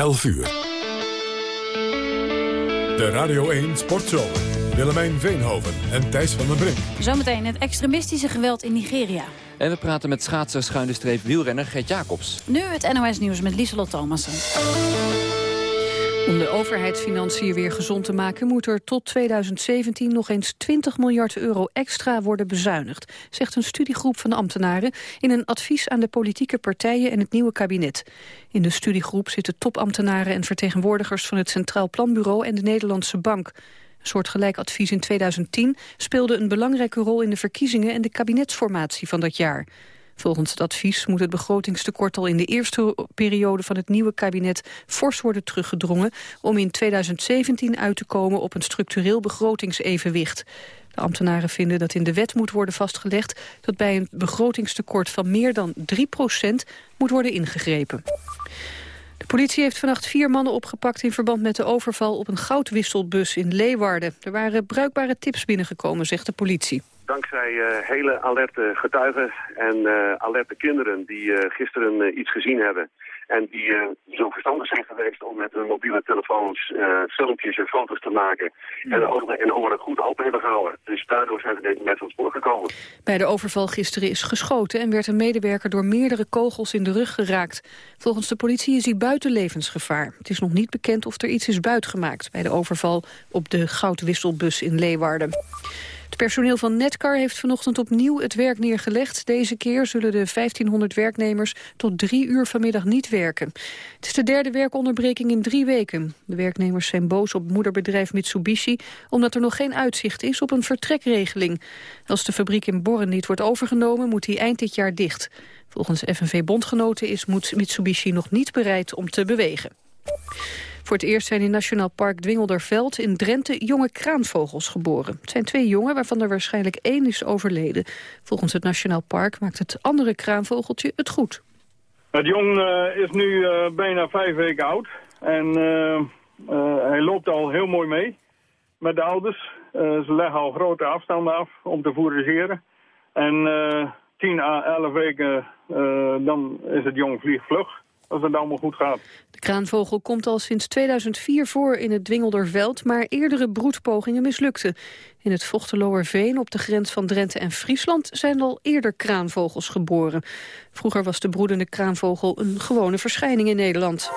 11 uur. De Radio 1 Sportshow. Willemijn Veenhoven en Thijs van den Brink. Zometeen het extremistische geweld in Nigeria. En we praten met schaatser schuine streep wielrenner Gert Jacobs. Nu het NOS Nieuws met Lieselot Thomassen. Om de overheidsfinanciën weer gezond te maken... moet er tot 2017 nog eens 20 miljard euro extra worden bezuinigd... zegt een studiegroep van ambtenaren... in een advies aan de politieke partijen en het nieuwe kabinet. In de studiegroep zitten topambtenaren en vertegenwoordigers... van het Centraal Planbureau en de Nederlandse Bank. Een soortgelijk advies in 2010 speelde een belangrijke rol... in de verkiezingen en de kabinetsformatie van dat jaar. Volgens het advies moet het begrotingstekort al in de eerste periode van het nieuwe kabinet fors worden teruggedrongen om in 2017 uit te komen op een structureel begrotingsevenwicht. De ambtenaren vinden dat in de wet moet worden vastgelegd dat bij een begrotingstekort van meer dan 3% moet worden ingegrepen. De politie heeft vannacht vier mannen opgepakt in verband met de overval op een goudwisselbus in Leeuwarden. Er waren bruikbare tips binnengekomen, zegt de politie dankzij uh, hele alerte getuigen en uh, alerte kinderen die uh, gisteren iets gezien hebben. En die zo verstandig zijn geweest om met hun mobiele telefoons filmpjes en foto's te maken. En, ogen, en oren goed open hebben gehouden. Dus daardoor zijn we met ons spoor gekomen. Bij de overval gisteren is geschoten en werd een medewerker door meerdere kogels in de rug geraakt. Volgens de politie is hij buiten levensgevaar. Het is nog niet bekend of er iets is buitgemaakt bij de overval op de goudwisselbus in Leeuwarden. Het personeel van Netcar heeft vanochtend opnieuw het werk neergelegd. Deze keer zullen de 1500 werknemers tot drie uur vanmiddag niet werken. Het is de derde werkonderbreking in drie weken. De werknemers zijn boos op moederbedrijf Mitsubishi... omdat er nog geen uitzicht is op een vertrekregeling. Als de fabriek in Borren niet wordt overgenomen, moet die eind dit jaar dicht. Volgens FNV-bondgenoten is Mitsubishi nog niet bereid om te bewegen. Voor het eerst zijn in Nationaal Park Dwingelderveld in Drenthe jonge kraanvogels geboren. Het zijn twee jongen waarvan er waarschijnlijk één is overleden. Volgens het Nationaal Park maakt het andere kraanvogeltje het goed. Het jong uh, is nu uh, bijna vijf weken oud. En uh, hij loopt al heel mooi mee met de ouders. ze leggen al grote afstanden af om te fourageren. En 10 à 11 weken dan is het jong vliegvlug als het allemaal goed gaat. De kraanvogel komt al sinds 2004 voor in het Dwingelderveld... maar eerdere broedpogingen mislukten. In het Vochteloerveen op de grens van Drenthe en Friesland... zijn al eerder kraanvogels geboren. Vroeger was de broedende kraanvogel een gewone verschijning in Nederland.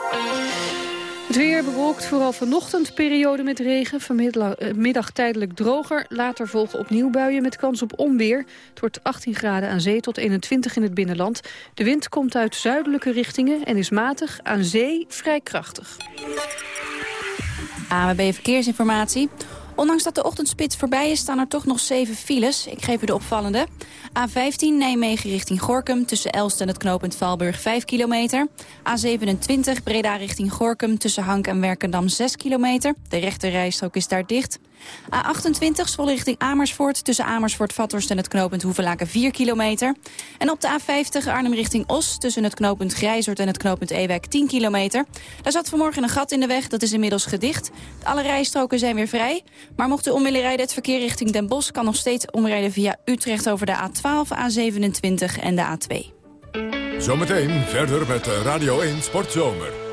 Het weer bewolkt, vooral vanochtend periode met regen. Vanmiddag eh, tijdelijk droger. Later volgen opnieuw buien met kans op onweer. Het wordt 18 graden aan zee tot 21 in het binnenland. De wind komt uit zuidelijke richtingen en is matig aan zee vrij krachtig. AWB Verkeersinformatie. Ondanks dat de ochtendspits voorbij is, staan er toch nog zeven files. Ik geef u de opvallende. A15 Nijmegen richting Gorkum tussen Elst en het knooppunt Valburg 5 kilometer. A27 Breda richting Gorkum tussen Hank en Werkendam 6 kilometer. De rechterrijstrook is daar dicht. A28 Zwolle richting Amersfoort tussen Amersfoort-Vathorst en het knooppunt Hoevelaken 4 kilometer. En op de A50 Arnhem richting Os tussen het knooppunt Grijzert en het knooppunt Ewijk 10 kilometer. Daar zat vanmorgen een gat in de weg, dat is inmiddels gedicht. Alle rijstroken zijn weer vrij. Maar mocht u om willen rijden, het verkeer richting Den Bosch kan nog steeds omrijden via Utrecht over de A12, A27 en de A2. Zometeen verder met Radio 1 Sportzomer.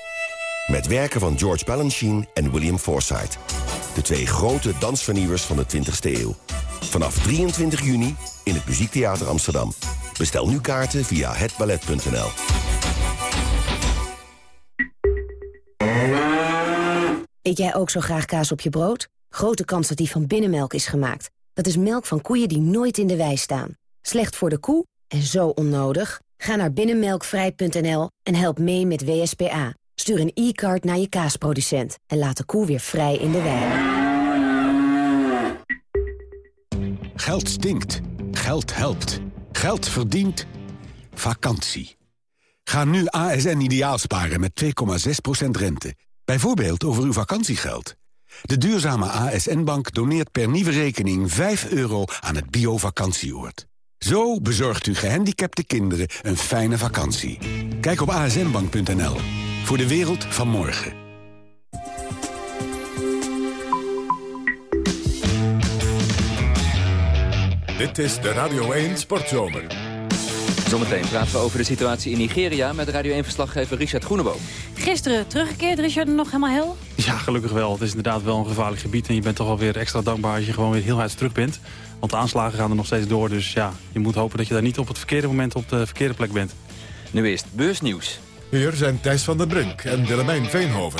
Met werken van George Balanchine en William Forsythe. De twee grote dansvernieuwers van de 20e eeuw. Vanaf 23 juni in het Muziektheater Amsterdam. Bestel nu kaarten via hetballet.nl. Eet jij ook zo graag kaas op je brood? Grote kans dat die van binnenmelk is gemaakt. Dat is melk van koeien die nooit in de wei staan. Slecht voor de koe en zo onnodig? Ga naar binnenmelkvrij.nl en help mee met WSPA. Stuur een e-card naar je kaasproducent en laat de koe weer vrij in de wei. Geld stinkt. Geld helpt. Geld verdient. Vakantie. Ga nu ASN ideaal sparen met 2,6% rente. Bijvoorbeeld over uw vakantiegeld. De duurzame ASN-bank doneert per nieuwe rekening 5 euro aan het bio-vakantieoord. Zo bezorgt u gehandicapte kinderen een fijne vakantie. Kijk op asnbank.nl. Voor de wereld van morgen. Dit is de Radio 1 Sportzomer. Zometeen praten we over de situatie in Nigeria... met Radio 1-verslaggever Richard Groeneboom. Gisteren teruggekeerd, Richard, nog helemaal hel? Ja, gelukkig wel. Het is inderdaad wel een gevaarlijk gebied... en je bent toch wel weer extra dankbaar als je gewoon weer heel hard terug bent. Want de aanslagen gaan er nog steeds door. Dus ja, je moet hopen dat je daar niet op het verkeerde moment op de verkeerde plek bent. Nu eerst beursnieuws. Hier zijn Thijs van der Brink en Willemijn Veenhoven.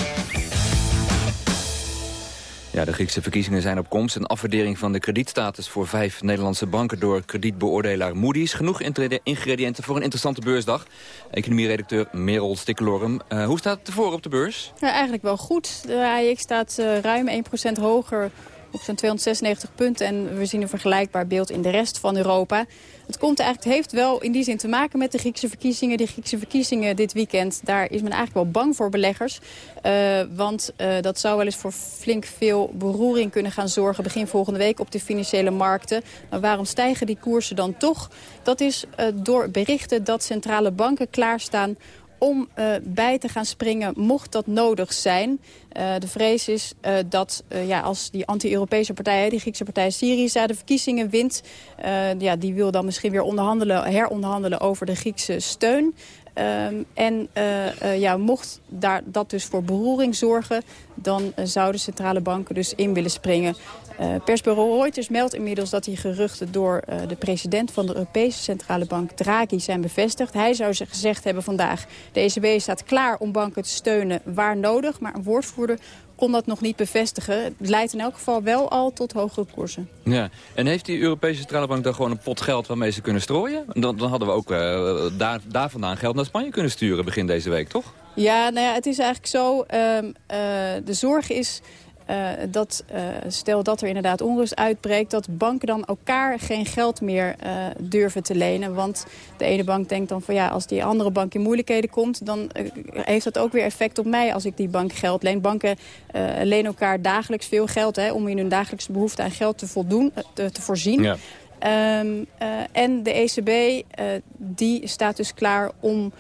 Ja, de Griekse verkiezingen zijn op komst. Een afwaardering van de kredietstatus voor vijf Nederlandse banken... door kredietbeoordelaar Moody's. Genoeg ingrediënten voor een interessante beursdag. Economieredacteur Merel Stikkelorum. Uh, hoe staat het ervoor op de beurs? Ja, eigenlijk wel goed. De AEX staat uh, ruim 1% hoger op zo'n 296 punten. En we zien een vergelijkbaar beeld in de rest van Europa. Het komt eigenlijk, heeft wel in die zin te maken met de Griekse verkiezingen. De Griekse verkiezingen dit weekend, daar is men eigenlijk wel bang voor beleggers. Uh, want uh, dat zou wel eens voor flink veel beroering kunnen gaan zorgen... begin volgende week op de financiële markten. Maar waarom stijgen die koersen dan toch? Dat is uh, door berichten dat centrale banken klaarstaan om uh, bij te gaan springen mocht dat nodig zijn. Uh, de vrees is uh, dat ja, als die anti-Europese partij, die Griekse partij Syriza, de verkiezingen wint... ja, die wil dan misschien weer onderhandelen, heronderhandelen over de Griekse steun. Um, en ja, mocht daar, dat dus voor beroering zorgen... dan zouden centrale banken dus in willen springen. Persbureau Reuters meldt inmiddels dat die geruchten door de president van de Europese Centrale Bank, Draghi, zijn bevestigd. Hij zou ze gezegd hebben vandaag, de ECB staat klaar om banken te steunen waar nodig. Maar een woordvoerder kon dat nog niet bevestigen. Het leidt in elk geval wel al tot hogere koersen. Ja, en heeft die Europese Centrale Bank dan gewoon een pot geld waarmee ze kunnen strooien? Dan, dan hadden we ook uh, daar, daar vandaan geld naar Spanje kunnen sturen begin deze week, toch? Ja, nou ja, het is eigenlijk zo. Um, de zorg is dat, uh, stel dat er inderdaad onrust uitbreekt... dat banken dan elkaar geen geld meer uh, durven te lenen. Want de ene bank denkt dan van ja, als die andere bank in moeilijkheden komt... dan heeft dat ook weer effect op mij als ik die bank geld leen. Banken lenen elkaar dagelijks veel geld hè, om in hun dagelijkse behoefte aan geld te, voldoen, te, te voorzien. Ja. Um, en de ECB die staat dus klaar om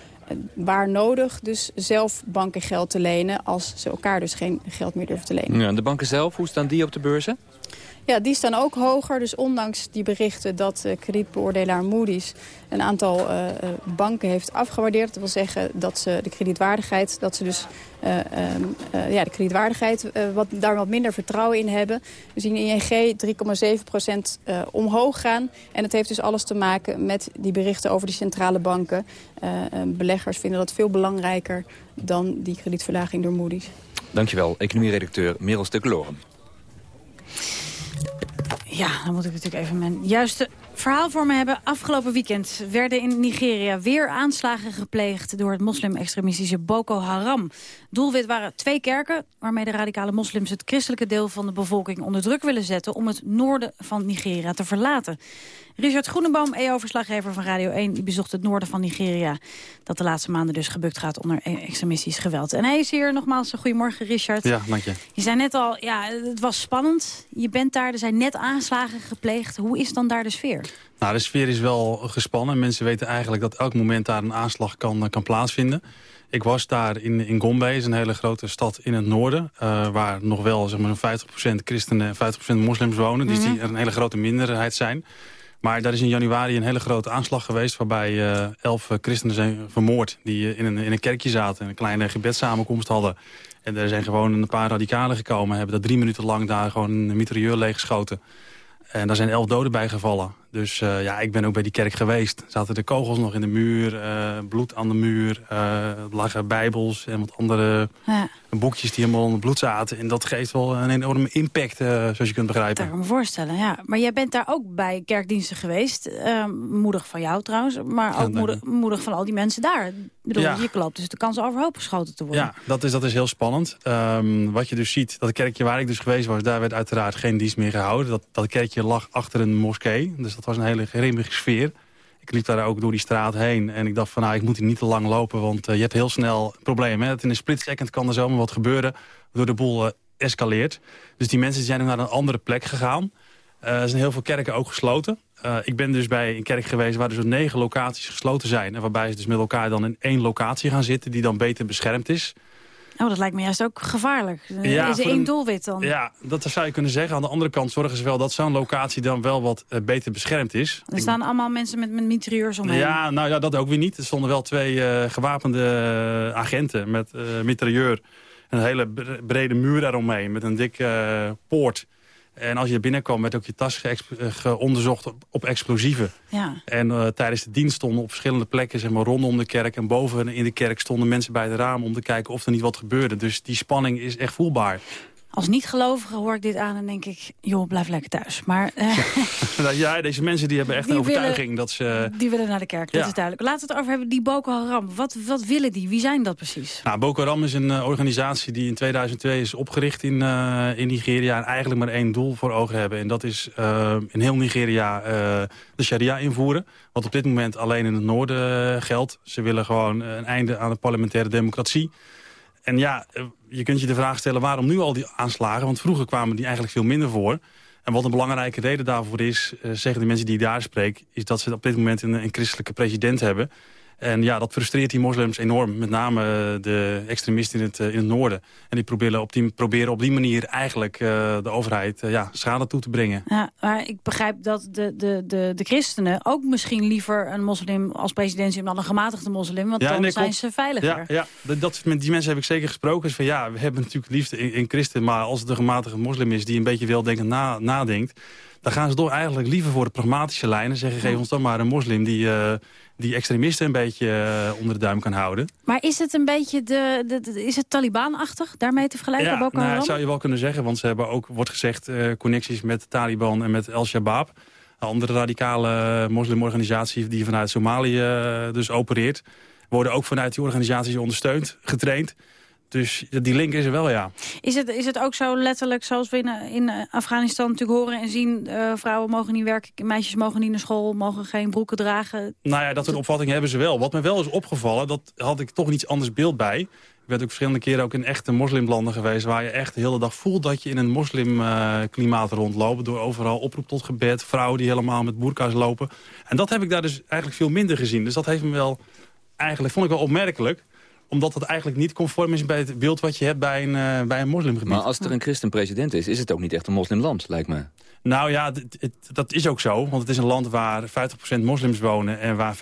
waar nodig dus zelf banken geld te lenen... als ze elkaar dus geen geld meer durven te lenen. Ja, de banken zelf, hoe staan die op de beurzen? Ja, die staan ook hoger. Dus ondanks die berichten dat uh, kredietbeoordelaar Moody's een aantal uh, banken heeft afgewaardeerd. Dat wil zeggen dat ze de kredietwaardigheid, dat ze dus uh, ja, de kredietwaardigheid wat, daar wat minder vertrouwen in hebben. We zien ING 3,7% omhoog gaan. En het heeft dus alles te maken met die berichten over die centrale banken. beleggers vinden dat veel belangrijker dan die kredietverlaging door Moody's. Dankjewel, economieredacteur Merel Stukkeloren. Ja, dan moet ik natuurlijk even mijn juiste verhaal voor me hebben. Afgelopen weekend werden in Nigeria weer aanslagen gepleegd... door het moslim-extremistische Boko Haram. Doelwit waren twee kerken... waarmee de radicale moslims het christelijke deel van de bevolking onder druk willen zetten... om het noorden van Nigeria te verlaten. Richard Groeneboom, EO-verslaggever van Radio 1... die bezocht het noorden van Nigeria... dat de laatste maanden dus gebukt gaat onder extremistisch geweld. En hij is hier nogmaals. Goedemorgen, Richard. Ja, dank je. Je zei net al, ja, het was spannend. Je bent daar, er zijn net aanslagen gepleegd. Hoe is dan daar de sfeer? Nou, de sfeer is wel gespannen. Mensen weten eigenlijk dat elk moment daar een aanslag kan, kan plaatsvinden. Ik was daar in, in Gombe, is een hele grote stad in het noorden... Uh, waar nog wel zeg maar, 50% christenen en 50% moslims wonen. Mm -hmm. Dus die een hele grote minderheid zijn. Maar daar is in januari een hele grote aanslag geweest... waarbij uh, elf christenen zijn vermoord die in, een, in een kerkje zaten... en een kleine gebedssamenkomst hadden. En er zijn gewoon een paar radicalen gekomen... hebben daar drie minuten lang daar gewoon een mitrailleur leeggeschoten. En daar zijn elf doden bij gevallen. Dus uh, ja, ik ben ook bij die kerk geweest. Zaten de kogels nog in de muur, uh, bloed aan de muur, uh, lagen bijbels en wat andere ja. boekjes die helemaal onder bloed zaten. En dat geeft wel een enorme impact, zoals je kunt begrijpen. Dat kan me voorstellen, ja. Maar jij bent daar ook bij kerkdiensten geweest. moedig van jou trouwens, maar ook moedig, moedig, van al die mensen daar. Ik bedoel, ja. je loopt dus de kans overhoop geschoten te worden. Ja, dat is, dat is heel spannend. Um, wat je dus ziet, dat kerkje waar ik dus geweest was, daar werd uiteraard geen dienst meer gehouden. Dat, dat kerkje lag achter een moskee, dus dat was een hele grimmige sfeer. Ik liep daar ook door die straat heen en ik dacht van nou, ik moet hier niet te lang lopen, want je hebt heel snel problemen. Hè? In een split second kan er zomaar wat gebeuren, door de boel escaleert. Dus die mensen zijn naar een andere plek gegaan. er zijn heel veel kerken ook gesloten. Ik ben dus bij een kerk geweest waar dus negen locaties gesloten zijn. En waarbij ze dus met elkaar dan in één locatie gaan zitten die dan beter beschermd is. Oh, dat lijkt me juist ook gevaarlijk. Ja, is er één doelwit dan? Ja, dat zou je kunnen zeggen. Aan de andere kant zorgen ze wel dat zo'n locatie dan wel wat uh, beter beschermd is. Er staan allemaal mensen met, met mitrailleurs omheen. Ja, nou ja, dat ook weer niet. Er stonden wel twee uh, gewapende agenten met mitrailleur. Een hele brede muur eromheen met een dikke poort. En als je er binnenkwam, werd ook je tas eh, onderzocht op, op, explosieven. Ja. En uh, tijdens de dienst stonden op verschillende plekken, zeg maar, rondom de kerk en boven in de kerk stonden mensen bij het raam om te kijken of er niet wat gebeurde. Dus die spanning is echt voelbaar. Als niet-gelovige hoor ik dit aan en denk ik, joh, blijf lekker thuis. Maar, uh, ja, deze mensen die hebben echt een overtuiging dat ze... Die willen naar de kerk, dat is duidelijk. Laten we het over hebben, die Boko Haram. Wat, wat willen die? Wie zijn dat precies? Nou, Boko Haram is een uh, organisatie die in 2002 is opgericht in, uh, in Nigeria... en eigenlijk maar één doel voor ogen hebben. En dat is in heel Nigeria de sharia invoeren. Wat op dit moment alleen in het noorden geldt. Ze willen gewoon een einde aan de parlementaire democratie en ja, eh, je kunt je de vraag stellen waarom nu al die aanslagen? Want vroeger kwamen die eigenlijk veel minder voor. En wat een belangrijke reden daarvoor is, uh, zeggen de mensen die ik daar spreek... is dat ze op dit moment een, een christelijke president hebben... En ja, dat frustreert die moslims enorm. Met name eh, de extremisten in het, in het noorden. En die proberen op die, proberen op die manier eigenlijk uh, de overheid ja, schade toe te brengen. Ja, maar ik begrijp dat de, de, de, de christenen ook misschien liever een moslim als president dan een gematigde moslim. Want dan zijn ze veiliger. Ja, ja dat, met die mensen heb ik zeker gesproken. Dus van, ja, we hebben natuurlijk liefde in, in christen. Maar als het een gematigde moslim is die een beetje weldenkend na, nadenkt dan gaan ze toch eigenlijk liever voor de pragmatische lijnen. Zeggen, geef ons dan maar een moslim die, uh, die extremisten een beetje uh, onder de duim kan houden. Maar is het een beetje de, de, is het Taliban-achtig daarmee te vergelijken? Ja, Boko nou, dat zou je wel kunnen zeggen. Want ze hebben ook, wordt gezegd, uh, connecties met de Taliban en met Al-Shabaab. Een andere radicale moslimorganisatie die vanuit Somalië dus opereert. Worden ook vanuit die organisaties ondersteund, getraind. Dus die link is er wel, ja. Is het, is het ook zo letterlijk zoals we in, in Afghanistan natuurlijk horen en zien... Uh, vrouwen mogen niet werken, meisjes mogen niet naar school... mogen geen broeken dragen? Nou ja, dat soort opvattingen hebben ze wel. Wat me wel is opgevallen, dat had ik toch iets anders beeld bij. Ik ben ook verschillende keren ook in echte moslimlanden geweest... waar je echt de hele dag voelt dat je in een moslimklimaat uh, rondloopt... door overal oproep tot gebed, vrouwen die helemaal met boerka's lopen. En dat heb ik daar dus eigenlijk veel minder gezien. Dus dat heeft me wel... Eigenlijk vond ik wel opmerkelijk omdat het eigenlijk niet conform is bij het beeld wat je hebt bij een, uh, bij een moslimgebied. Maar als er een christen-president is, is het ook niet echt een moslimland, lijkt me. Nou ja, dat is ook zo. Want het is een land waar 50% moslims wonen en waar 50%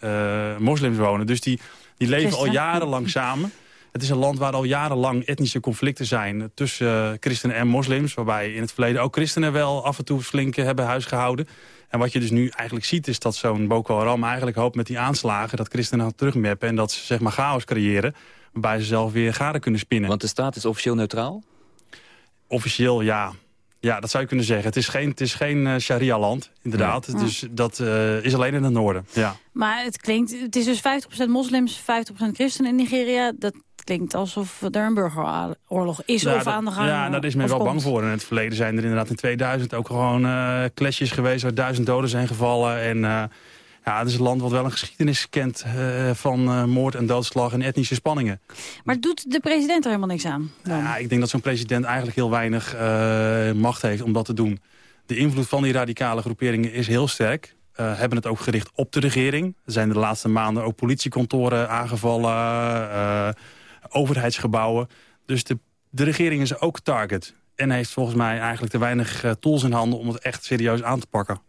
uh, moslims wonen. Dus die, die leven al jarenlang samen. Het is een land waar al jarenlang etnische conflicten zijn tussen uh, christenen en moslims. Waarbij in het verleden ook christenen wel af en toe flink hebben huisgehouden. En wat je dus nu eigenlijk ziet is dat zo'n Boko Haram eigenlijk hoopt met die aanslagen... dat christenen gaan terugmappen en dat ze zeg maar chaos creëren... waarbij ze zelf weer garen kunnen spinnen. Want de staat is officieel neutraal? Officieel, ja. Ja, dat zou je kunnen zeggen. Het is geen, het is geen uh, sharia-land, inderdaad. Dus dat uh, is alleen in het noorden, ja. Maar het klinkt, het is dus 50% moslims, 50% christenen in Nigeria. Dat klinkt alsof er een burgeroorlog is nou, of aan de gang Ja, nou, daar is men wel bang voor. In het verleden zijn er inderdaad in 2000 ook gewoon uh, clashes geweest... waar duizend doden zijn gevallen. En uh, ja, het is een land wat wel een geschiedenis kent... Uh, van moord en doodslag en etnische spanningen. Maar doet de president er helemaal niks aan? Ja, ik denk dat zo'n president eigenlijk heel weinig macht heeft om dat te doen. De invloed van die radicale groeperingen is heel sterk. Uh, hebben het ook gericht op de regering. Er zijn de laatste maanden ook politiekantoren aangevallen. Uh, overheidsgebouwen. Dus de, de regering is ook target. En heeft volgens mij eigenlijk te weinig uh, tools in handen om het echt serieus aan te pakken.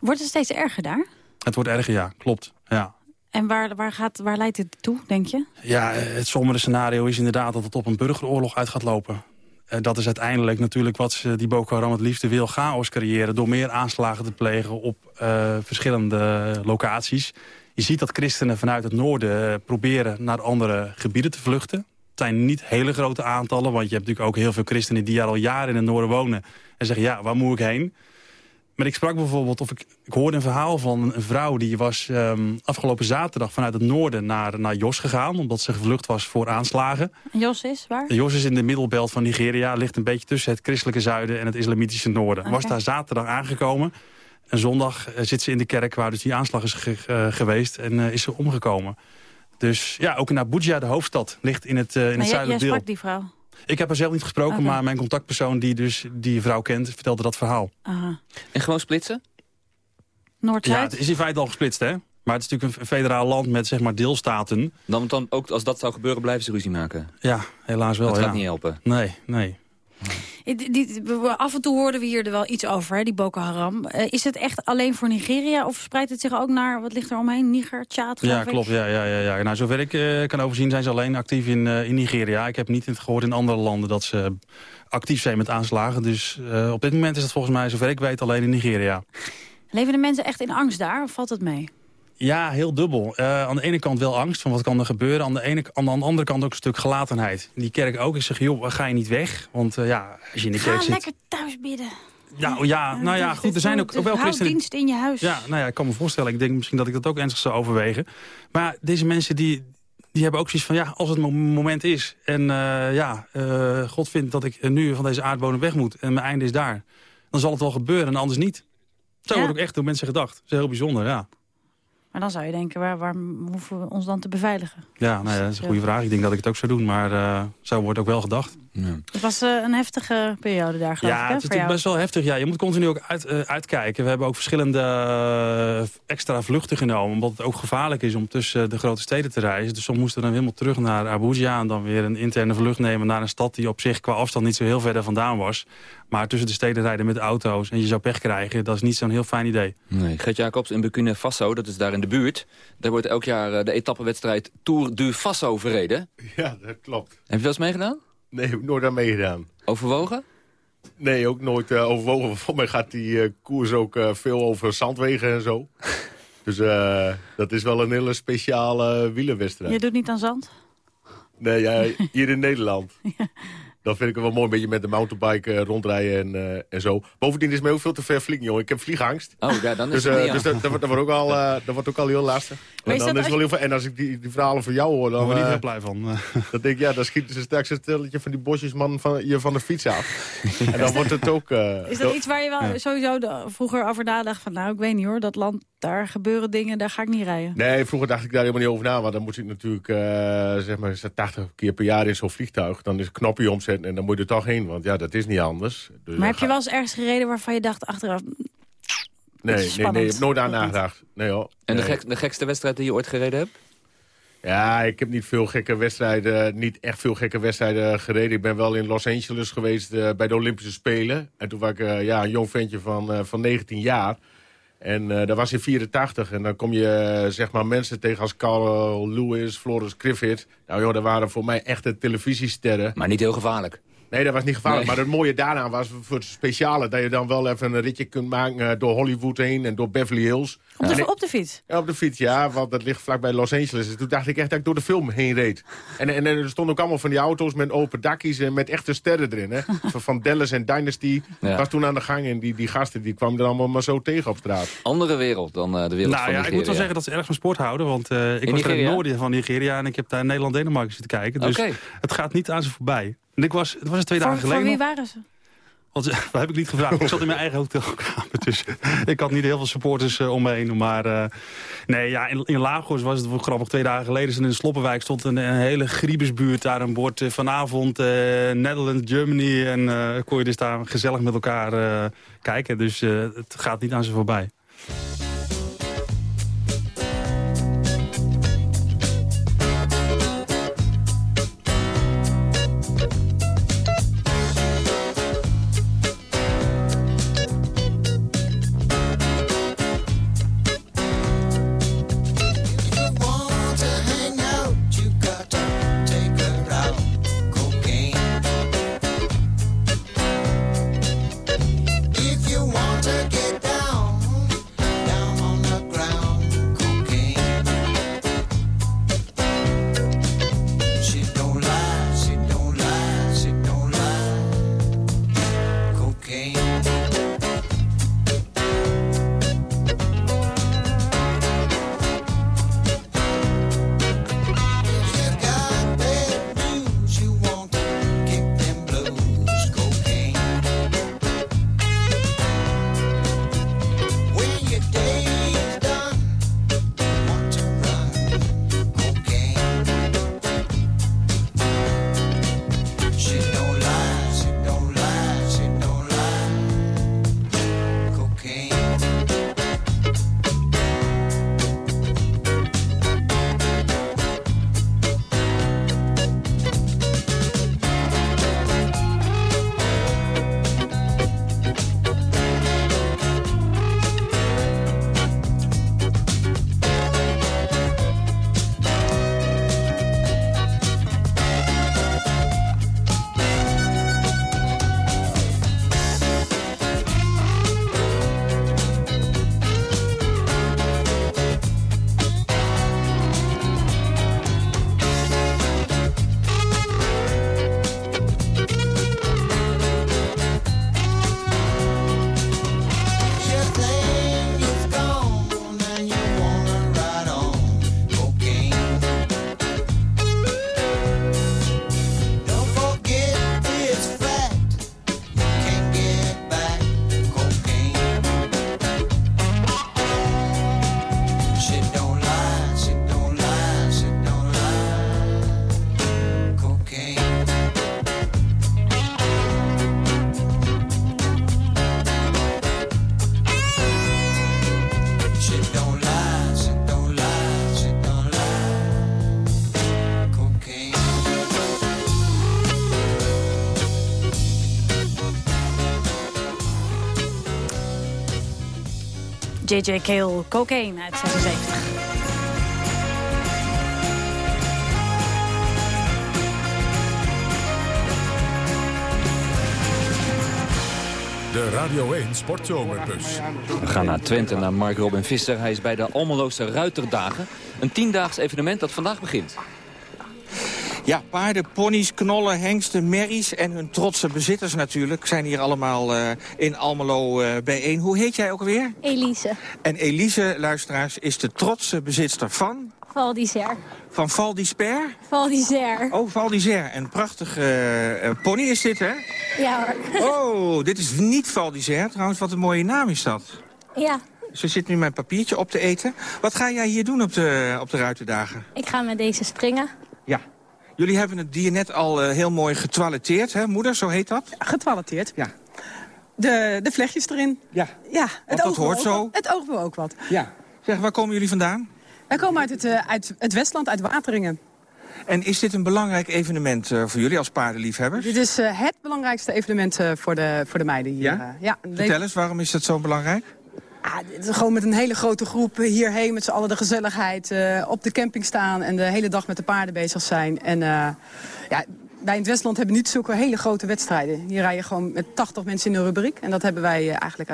Wordt het steeds erger daar? Het wordt erger, ja. Klopt, ja. En waar, waar, gaat, waar leidt dit toe, denk je? Ja, het sombere scenario is inderdaad dat het op een burgeroorlog uit gaat lopen. Uh, dat is uiteindelijk natuurlijk wat ze, die Boko Haram het liefste wil. Chaos creëren door meer aanslagen te plegen op uh, verschillende locaties. Je ziet dat christenen vanuit het noorden eh, proberen naar andere gebieden te vluchten. Het zijn niet hele grote aantallen, want je hebt natuurlijk ook heel veel christenen... die al jaren in het noorden wonen en zeggen, ja, waar moet ik heen? Maar ik sprak bijvoorbeeld, of ik, ik hoorde een verhaal van een vrouw... die was um, afgelopen zaterdag vanuit het noorden naar, naar Jos gegaan... omdat ze gevlucht was voor aanslagen. Jos is waar? Jos is in de middelbelt van Nigeria. Ligt een beetje tussen het christelijke zuiden en het islamitische noorden. Okay. Was daar zaterdag aangekomen En zondag zit ze in de kerk waar dus die aanslag is geweest en is ze omgekomen. Dus ja, ook in Abuja, de hoofdstad, ligt in het, uh, in het zuidelijk deel. jij sprak die vrouw? Ik heb haar zelf niet gesproken, maar mijn contactpersoon die dus die vrouw kent, vertelde dat verhaal. Aha. En gewoon splitsen? Noord-Zuid? Ja, het is in feite al gesplitst, hè? Maar het is natuurlijk een federaal land met zeg maar deelstaten. Dan, dan ook als dat zou gebeuren, blijven ze ruzie maken? Ja, helaas wel. Dat gaat niet helpen? Nee, nee. Af en toe hoorden we hier er wel iets over, hè, die Boko Haram. Uh, is het echt alleen voor Nigeria of spreidt het zich ook naar, wat ligt er omheen, Niger, Tjaad? Ja, klopt. Ja, ja, ja, ja. Nou, zover ik uh, kan overzien zijn ze alleen actief in, uh, in Nigeria. Ik heb niet gehoord in andere landen dat ze actief zijn met aanslagen. Dus op dit moment is het volgens mij, zover ik weet, alleen in Nigeria. Leven de mensen echt in angst daar of valt het mee? Ja, heel dubbel. Uh, aan de ene kant wel angst van wat kan er gebeuren. Aan de, ene, aan de andere kant ook een stuk gelatenheid. Die kerk ook. Ik zeg, joh, ga je niet weg? Want uh, ja, als je in de ga kerk zit... lekker thuis bidden. Nou ja, nou ja, goed, er zijn ook, ook wel christenen... dienst in je huis. Ja, nou ja, ik kan me voorstellen. Ik denk misschien dat ik dat ook ernstig zou overwegen. Maar deze mensen die, die hebben ook zoiets van... ja, als het moment is en uh, ja, God vindt dat ik nu van deze aardbodem weg moet... en mijn einde is daar, dan zal het wel gebeuren en anders niet. Zo ja. wordt ook echt door mensen gedacht. Dat is heel bijzonder, ja. Maar dan zou je denken, waar, waar hoeven we ons dan te beveiligen? Ja, nou ja, dat is een goede vraag. Ik denk dat ik het ook zou doen, maar uh, zo wordt ook wel gedacht. Ja. Het was uh, een heftige periode daar, geloof ja, ik, hè, het is natuurlijk best wel heftig. Ja, je moet continu ook uit, uh, uitkijken. We hebben ook verschillende extra vluchten genomen... omdat het ook gevaarlijk is om tussen de grote steden te reizen. Dus soms moesten we dan helemaal terug naar Abuja... en dan weer een interne vlucht nemen naar een stad... die op zich qua afstand niet zo heel verder vandaan was. Maar tussen de steden rijden met auto's en je zou pech krijgen... dat is niet zo'n heel fijn idee. Nee, Gert Jacobs in Burkina Faso, dat is daar in de buurt... daar wordt elk jaar de etappewedstrijd Tour du Faso verreden. Ja, dat klopt. Heb je wel eens meegedaan? Nee, heb ik nooit aan meegedaan. Overwogen? Nee, ook nooit uh, overwogen. Volgens mij gaat die uh, koers ook uh, veel over zandwegen en zo. dus dat is wel een hele speciale wielerwedstrijd. Je doet niet aan zand? Nee, ja, hier in Nederland. ja. Dan vind ik het wel mooi een beetje met de mountainbike uh, rondrijden en, uh, en zo. Bovendien is mij ook veel te ver vliegen, joh. Ik heb vliegangst. Oh, ja, dan is dus, het uh, niet, Dus dat, dat, wordt, dat, ook al, dat wordt ook al heel lastig. En, dan is wel heel veel, en als ik die, die verhalen van jou hoor, dan... Daar word ik niet heel blij van. dan denk ik, ja, dan schieten ze straks een stelletje van die bosjesman van, je van de fiets af. en dan wordt het ook... is dat iets waar je wel sowieso de, vroeger over nadacht van... nou, ik weet niet hoor, dat land, daar gebeuren dingen, daar ga ik niet rijden? Nee, vroeger dacht ik daar helemaal niet over na. Want dan moet ik natuurlijk, zeg maar, 80 keer per jaar in zo'n vliegtuig. Dan is een knopje omzetten en dan moet je er toch heen. Want ja, dat is niet anders. Dus maar heb je wel eens ergens gereden waarvan je dacht achteraf... Nee, nee, nee, ik heb nooit aan nagedacht. Nee, hoor. En nee. de, gek, de gekste wedstrijd die je ooit gereden hebt? Ja, ik heb niet veel gekke wedstrijden, niet echt veel gekke wedstrijden gereden. Ik ben wel in Los Angeles geweest uh, bij de Olympische Spelen. En toen was ik uh, ja, een jong ventje van, uh, van 19 jaar. En dat was in 84. En dan kom je zeg maar mensen tegen als Carl Lewis, Floris Griffith. Nou joh, dat waren voor mij echte televisiesterren. Maar niet heel gevaarlijk. Nee, dat was niet gevaarlijk. Nee. Maar het mooie daaraan was voor het speciale... dat je dan wel even een ritje kunt maken door Hollywood heen... en door Beverly Hills. Op de, op de fiets? Ja, op de fiets, ja. Want dat ligt vlakbij Los Angeles. Dus toen dacht ik echt dat ik door de film heen reed. En, en, en er stonden ook allemaal van die auto's met open dakjes... en met echte sterren erin. Hè. van Dallas en Dynasty ja. was toen aan de gang. En die, die gasten die kwamen er allemaal maar zo tegen op straat. Andere wereld dan uh, de wereld nou, van ja, Nigeria. Ik moet wel zeggen dat ze erg van sport houden. Want uh, ik in was in het noorden van Nigeria... en ik heb daar Nederland-Denemarken zitten kijken. Dus okay. het gaat niet aan ze voorbij. En ik was, het was twee dagen geleden. Voor wie waren ze? Want, dat heb ik niet gevraagd. Ik zat in mijn eigen hotelkamer. Dus ik had niet heel veel supporters uh, om me heen. Maar uh, nee, ja, in, in Lagos was het wel grappig. Twee dagen geleden in de Sloppenwijk stond een, een hele griebesbuurt daar een bord. Uh, vanavond Netherlands, Germany. En kon je dus daar gezellig met elkaar kijken. Dus het gaat niet aan ze voorbij. J.J. Kale, Cocaine uit 76. De Radio 1 Sportzomerbus. We gaan naar Twente, naar Mark Robin Visser. Hij is bij de Almeloze Ruiterdagen. Een tiendaags evenement dat vandaag begint. Ja, paarden, ponies, knollen, hengsten, merries en hun trotse bezitters natuurlijk... zijn hier allemaal uh, in Almelo uh, bijeen. Hoe heet jij ook alweer? Elise. En Elise, luisteraars, is de trotse bezitter van... Val d'Isère. Van Val d'Isper? Val d'Isère. Oh, Val d'Isère. Een prachtige uh, pony is dit, hè? Ja hoor. Oh, dit is niet Val d'Isère. Trouwens, wat een mooie naam is dat. Ja. Ze zit nu mijn papiertje op te eten. Wat ga jij hier doen op de, op de Ruitendagen? Ik ga met deze springen. Ja. Jullie hebben het dier net al uh, heel mooi getoiletteerd, hè, moeder? Zo heet dat? Getoiletteerd? Ja. De, de vlechtjes erin. Ja. Ja, het dat hoort zo. Wat. Het oog wil ook wat. Ja. Zeg, waar komen jullie vandaan? Wij komen uit het, uh, uit het Westland, uit Wateringen. En is dit een belangrijk evenement uh, voor jullie als paardenliefhebbers? Dit is uh, het belangrijkste evenement voor, de, voor de meiden hier. Ja? ja Vertel eens, waarom is dat zo belangrijk? Ah, gewoon met een hele grote groep hierheen, met z'n allen de gezelligheid, uh, op de camping staan en de hele dag met de paarden bezig zijn. En uh, ja, wij in het Westland hebben niet zulke hele grote wedstrijden. Hier rij je gewoon met 80 mensen in een rubriek en dat hebben wij uh, eigenlijk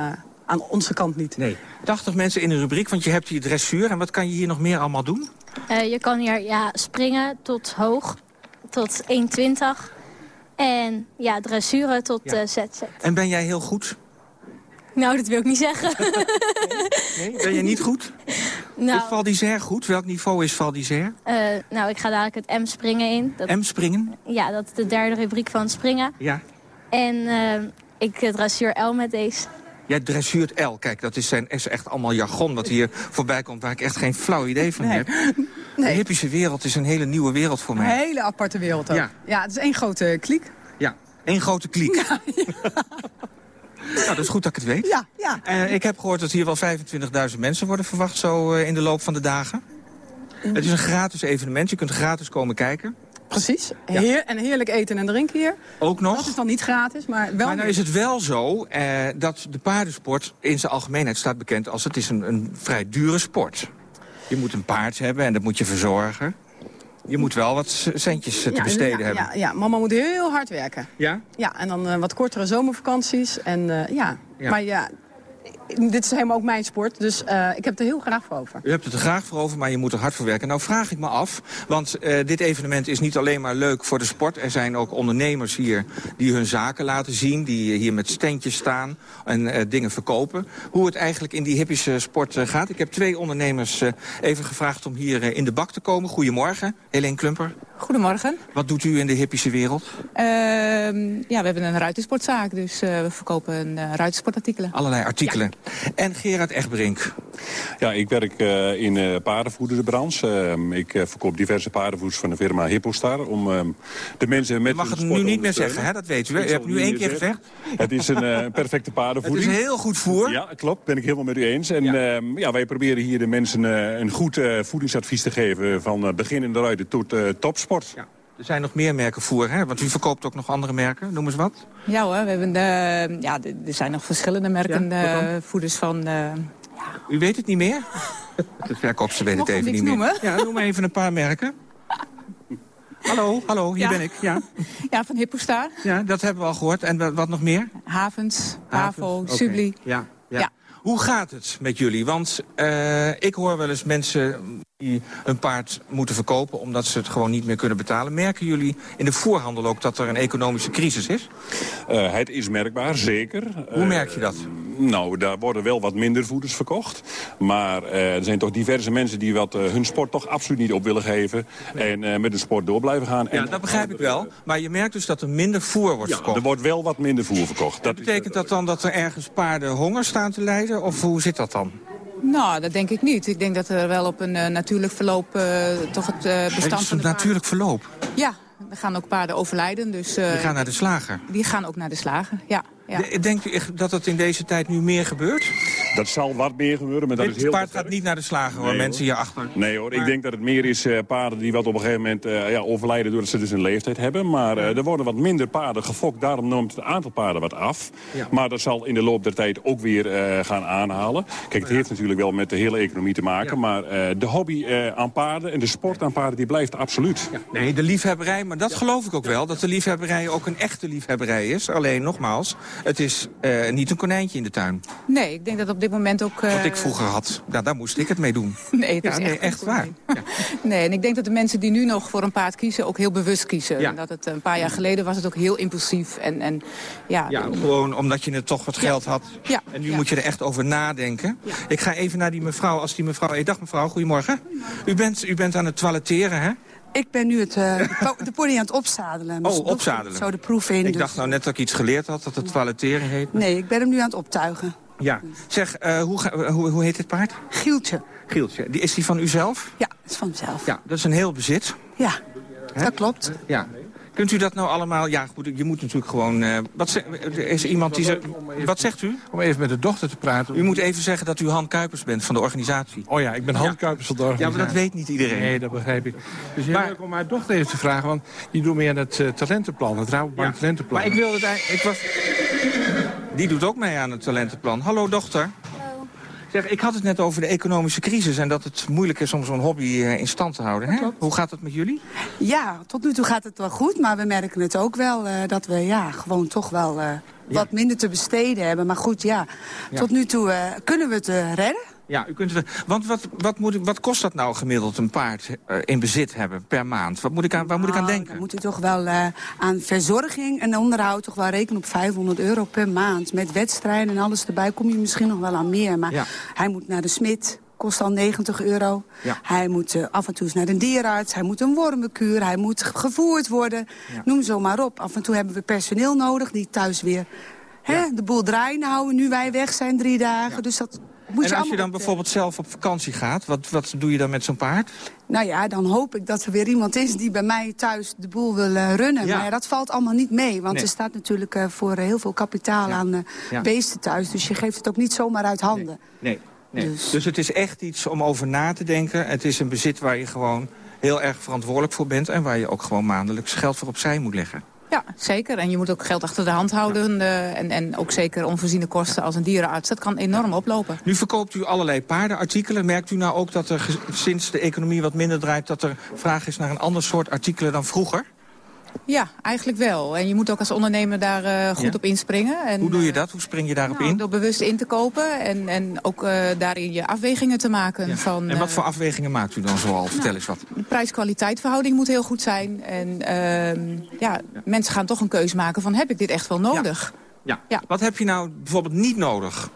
aan onze kant niet. Nee, 80 mensen in een rubriek, want je hebt hier dressuur. En wat kan je hier nog meer allemaal doen? je kan hier ja, springen tot hoog, tot 1,20. En ja, dressuren tot ja. ZZ. En ben jij heel goed? Nou, dat wil ik niet zeggen. Nee? nee? Ben je niet goed? Nou, is Val d'Isère goed? Welk niveau is Val d'Isère? Uh, nou, ik ga dadelijk het M-springen in. Dat, M-springen? Ja, dat is de derde rubriek van het springen. Ja. En uh, ik dressuur L met deze. Jij dressuurt L. Kijk, dat is, zijn, is echt allemaal jargon wat hier voorbij komt... waar ik echt geen flauw idee van nee. heb. De nee. hippische wereld is een hele nieuwe wereld voor mij. Een hele aparte wereld ook. Ja, ja het is één grote kliek. Ja, één grote kliek. Ja, ja. Nou, dat is goed dat ik het weet. Ja, ja. Uh, ik heb gehoord dat hier wel 25.000 mensen worden verwacht zo uh, in de loop van de dagen. Het is een gratis evenement, je kunt gratis komen kijken. Precies. Ja. Heer, en heerlijk eten en drinken hier. Ook nog. Dat is dan niet gratis, maar wel... Maar nou is het wel zo uh, dat de paardensport in zijn algemeenheid staat bekend als het is een, een vrij dure sport. Je moet een paard hebben en dat moet je verzorgen. Je moet wel wat centjes te ja, besteden ja, hebben. Ja, ja, mama moet heel hard werken. Ja? Ja, en dan uh, wat kortere zomervakanties. En uh, ja. ja, maar ja, dit is helemaal ook mijn sport, dus uh, ik heb het er heel graag voor over. U hebt het er graag voor over, maar je moet er hard voor werken. Nou vraag ik me af, want uh, dit evenement is niet alleen maar leuk voor de sport. Er zijn ook ondernemers hier die hun zaken laten zien, die hier met standjes staan en uh, dingen verkopen. Hoe het eigenlijk in die hippische sport gaat. Ik heb twee ondernemers even gevraagd om hier in de bak te komen. Goedemorgen, Helene Klumper. Goedemorgen. Wat doet u in de hippische wereld? Uh, ja, we hebben een ruitensportzaak, dus uh, we verkopen uh, ruitensportartikelen. Allerlei artikelen. Ja. En Gerard Egbrink? Ja, ik werk in de paardenvoederbranche. ik verkoop diverse paardenvoeders van de firma Hippostar. Om de mensen met Je mag het nu niet meer zeggen, hè? dat weet u. Je hebt nu één keer gezegd. Het is een perfecte paardenvoeding. Het is heel goed voer. Ja, klopt. Ben ik helemaal met u eens. En ja, ja wij proberen hier de mensen een goed voedingsadvies te geven. Van beginnende ruiten tot topsport. Ja. Er zijn nog meer merken voer, hè? Want u verkoopt ook nog andere merken. Noem eens wat. Ja hoor, we hebben de, ja, er zijn nog verschillende merken ja, voeders van... Ja. U weet het niet meer? De verkoopster weet het even niet noemen? meer. Ja, noem even een paar merken. Hallo, hallo, hier ja. ben ik. Ja. ja, van Hippostar. Ja, dat hebben we al gehoord. En wat nog meer? Havens, Pavo, okay. Subli. Ja, ja, ja. Hoe gaat het met jullie? Want uh, ik hoor wel eens mensen die een paard moeten verkopen... omdat ze het gewoon niet meer kunnen betalen. Merken jullie in de voorhandel ook dat er een economische crisis is? Uh, het is merkbaar, zeker. Hoe merk je dat? Uh, nou, daar worden wel wat minder voeders verkocht. Maar er zijn toch diverse mensen die wat, hun sport toch absoluut niet op willen geven... Nee. en met de sport door blijven gaan. Ja, en dat begrijp ik wel. Maar je merkt dus dat er minder voer wordt ja, verkocht. er wordt wel wat minder voer verkocht. Dat betekent dat dan dat er ergens paarden honger staan te lijden? Of hoe zit dat dan? Nou, dat denk ik niet. Ik denk dat er wel op een uh, natuurlijk verloop uh, toch het uh, bestand is van een natuurlijk verloop? Ja, er gaan ook paarden overlijden. Dus, die gaan naar de slager? Die gaan ook naar de slager, ja. ja. Denkt u dat het in deze tijd nu meer gebeurt? Dat zal wat meer gebeuren, maar dat Het is heel paard gaat niet naar de slager, hoor, Nee, mensen hoor. hierachter. Nee hoor, ik denk dat het meer is eh, paarden die wat op een gegeven moment eh, ja, overlijden doordat ze dus een leeftijd hebben. Maar eh, er worden wat minder paarden gefokt, daarom neemt het aantal paarden wat af. Ja. Maar dat zal in de loop der tijd ook weer eh, gaan aanhalen. Kijk, het heeft natuurlijk wel met de hele economie te maken, maar eh, de hobby eh, aan paarden en de sport aan paarden die blijft absoluut. Nee, de liefhebberij, maar dat geloof ik ook wel. Dat de liefhebberij ook een echte liefhebberij is. Alleen, nogmaals, het is eh, niet een konijntje in de tuin. Nee, ik denk dat op dit moment ook... eh, Wat ik vroeger had. Ja, daar moest ik het mee doen. Nee, het Ja, is nee, echt, echt waar. Nee, en ik denk dat de mensen die nu nog voor een paard kiezen... ook heel bewust kiezen. Ja. En Dat het een paar jaar geleden was het ook heel impulsief. En, en ja, Ja, gewoon omdat je het toch wat geld had. Ja. En nu moet je er echt over nadenken. Ik ga even naar die mevrouw. Als die mevrouw... Hey, dag mevrouw, goedemorgen. U bent, u bent aan het toiletteren, hè? Ik ben nu het, eh, de po- de pony aan het opzadelen. Dus Oh, doe opzadelen. Zo de proef in. Ik dus- dacht nou net dat ik iets geleerd had, dat het toiletteren heet. Nee, ik ben hem nu aan het optuigen. Ja. Zeg, eh, hoe, ga- eh, hoe, hoe heet dit paard? Gieltje. Gieltje. Die, is die van u zelf? Ja, dat is van mezelf. Ja, dat is een heel bezit. Ja, dat klopt. Ja. Kunt u dat nou allemaal... Ja, goed, je moet natuurlijk gewoon... eh, wat ze- er is iemand die ze... Wat zegt u? Om even met de dochter te praten. U moet even zeggen dat u Han Kuipers bent van de organisatie. Oh ja, ik ben Han Kuipers van de Ja, organisatie. maar dat weet niet iedereen. Nee, dat begrijp ik. Dus heel leuk om mijn dochter even te vragen, want die doet meer het eh, talentenplan, het Rabobank talentenplan. Maar ik wilde het eigenlijk... Ik was... Die doet ook mee aan het talentenplan. Hallo, dochter. Zeg, ik had het net over de economische crisis... en dat het moeilijk is om zo'n hobby eh, in stand te houden. Hè? Hoe gaat het met jullie? Ja, tot nu toe gaat het wel goed. Maar we merken het ook wel eh, dat we ja, gewoon toch wel eh, wat minder te besteden hebben. Maar goed, ja, Ja. tot nu toe kunnen we het redden. Ja, u kunt het... Want wat, wat, moet, wat kost dat nou gemiddeld een paard eh, in bezit hebben per maand? Wat moet ik aan, waar moet ik aan Nou, denken? Dan moet u toch wel eh, aan verzorging en onderhoud toch wel rekenen op 500 euro per maand. Met wedstrijden en alles erbij kom je misschien nog wel aan meer. Maar Ja. hij moet naar de smid, kost al 90 euro. Ja. Hij moet eh, af en toe eens naar de dierarts. Hij moet een wormenkuur. Hij moet ge- gevoerd worden. Ja. Noem zo maar op. Af en toe hebben we personeel nodig die thuis weer hè, de boel draaien houden. Nu wij weg zijn drie dagen. Dus dat moet en je als je dan bijvoorbeeld zelf op vakantie gaat, wat, wat doe je dan met zo'n paard? nou ja, dan hoop ik dat er weer iemand is die bij mij thuis de boel wil eh, runnen. Ja. Maar ja, dat valt allemaal niet mee. Want Nee. er staat natuurlijk eh, voor eh, heel veel kapitaal aan eh, beesten thuis. Dus je geeft het ook niet zomaar uit handen. Nee. nee. Dus- Dus. het is echt iets om over na te denken. Het is een bezit waar je gewoon heel erg verantwoordelijk voor bent... en waar je ook gewoon maandelijks geld voor opzij moet leggen. Ja, zeker. En je moet ook geld achter de hand houden. eh, en, en ook zeker onvoorziene kosten als een dierenarts. Dat kan enorm oplopen. Nu verkoopt u allerlei paardenartikelen. Merkt u nou ook dat er sinds de economie wat minder draait... dat er vraag is naar een ander soort artikelen dan vroeger? Ja, eigenlijk wel. En je moet ook als ondernemer daar eh, goed Ja? op inspringen. En, Hoe doe je eh, dat? Hoe spring je daarop nou, in? Door bewust in te kopen en, en ook eh, daarin je afwegingen te maken. Van, En wat voor afwegingen maakt u dan zoal? Vertel eens wat. De prijs-kwaliteit moet heel goed zijn. En ehm, ja, mensen gaan toch een keuze maken van heb ik dit echt wel nodig? Ja. Wat heb je nou bijvoorbeeld niet nodig?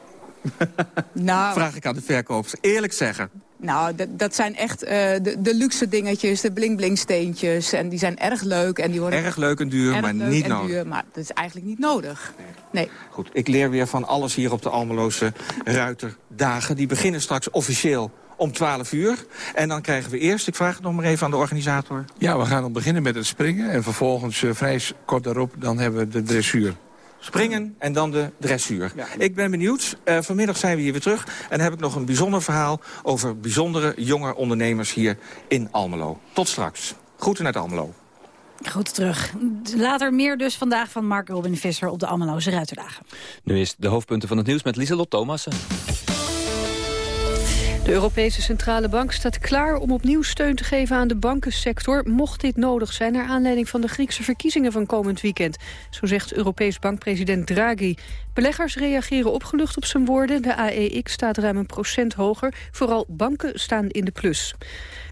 Nou, Vraag ik aan de verkopers. Eerlijk zeggen. Nou dat, dat zijn echt eh, de, de luxe dingetjes, de bling-bling steentjes. En die zijn erg leuk. En die worden Erg leuk en duur, erg maar leuk niet en nodig. duur, maar dat is eigenlijk niet nodig. Nee. Goed, ik leer weer van alles hier op de Almeloze Ruiterdagen. Die beginnen straks officieel om 12 uur. En dan krijgen we eerst, ik vraag het nog maar even aan de organisator... Ja, we gaan dan beginnen met het springen en vervolgens eh, vrij kort daarop dan hebben we de dressuur. Springen en dan de dressuur. Ik ben benieuwd. Eh, vanmiddag zijn we hier weer terug. En dan heb ik nog een bijzonder verhaal over bijzondere jonge ondernemers hier in Almelo. Tot straks. Groeten uit Almelo. Goed terug. Later meer dus vandaag van Mark Robin Visser op de Ammeloze Ruiterdagen. Nu is de hoofdpunten van het nieuws met Lieselot Thomassen. De Europese Centrale Bank staat klaar om opnieuw steun te geven aan de bankensector... mocht dit nodig zijn naar aanleiding van de Griekse verkiezingen van komend weekend. Zo zegt Europees bankpresident Draghi. Beleggers reageren opgelucht op zijn woorden. De AEX staat ruim een procent hoger. Vooral banken staan in de plus.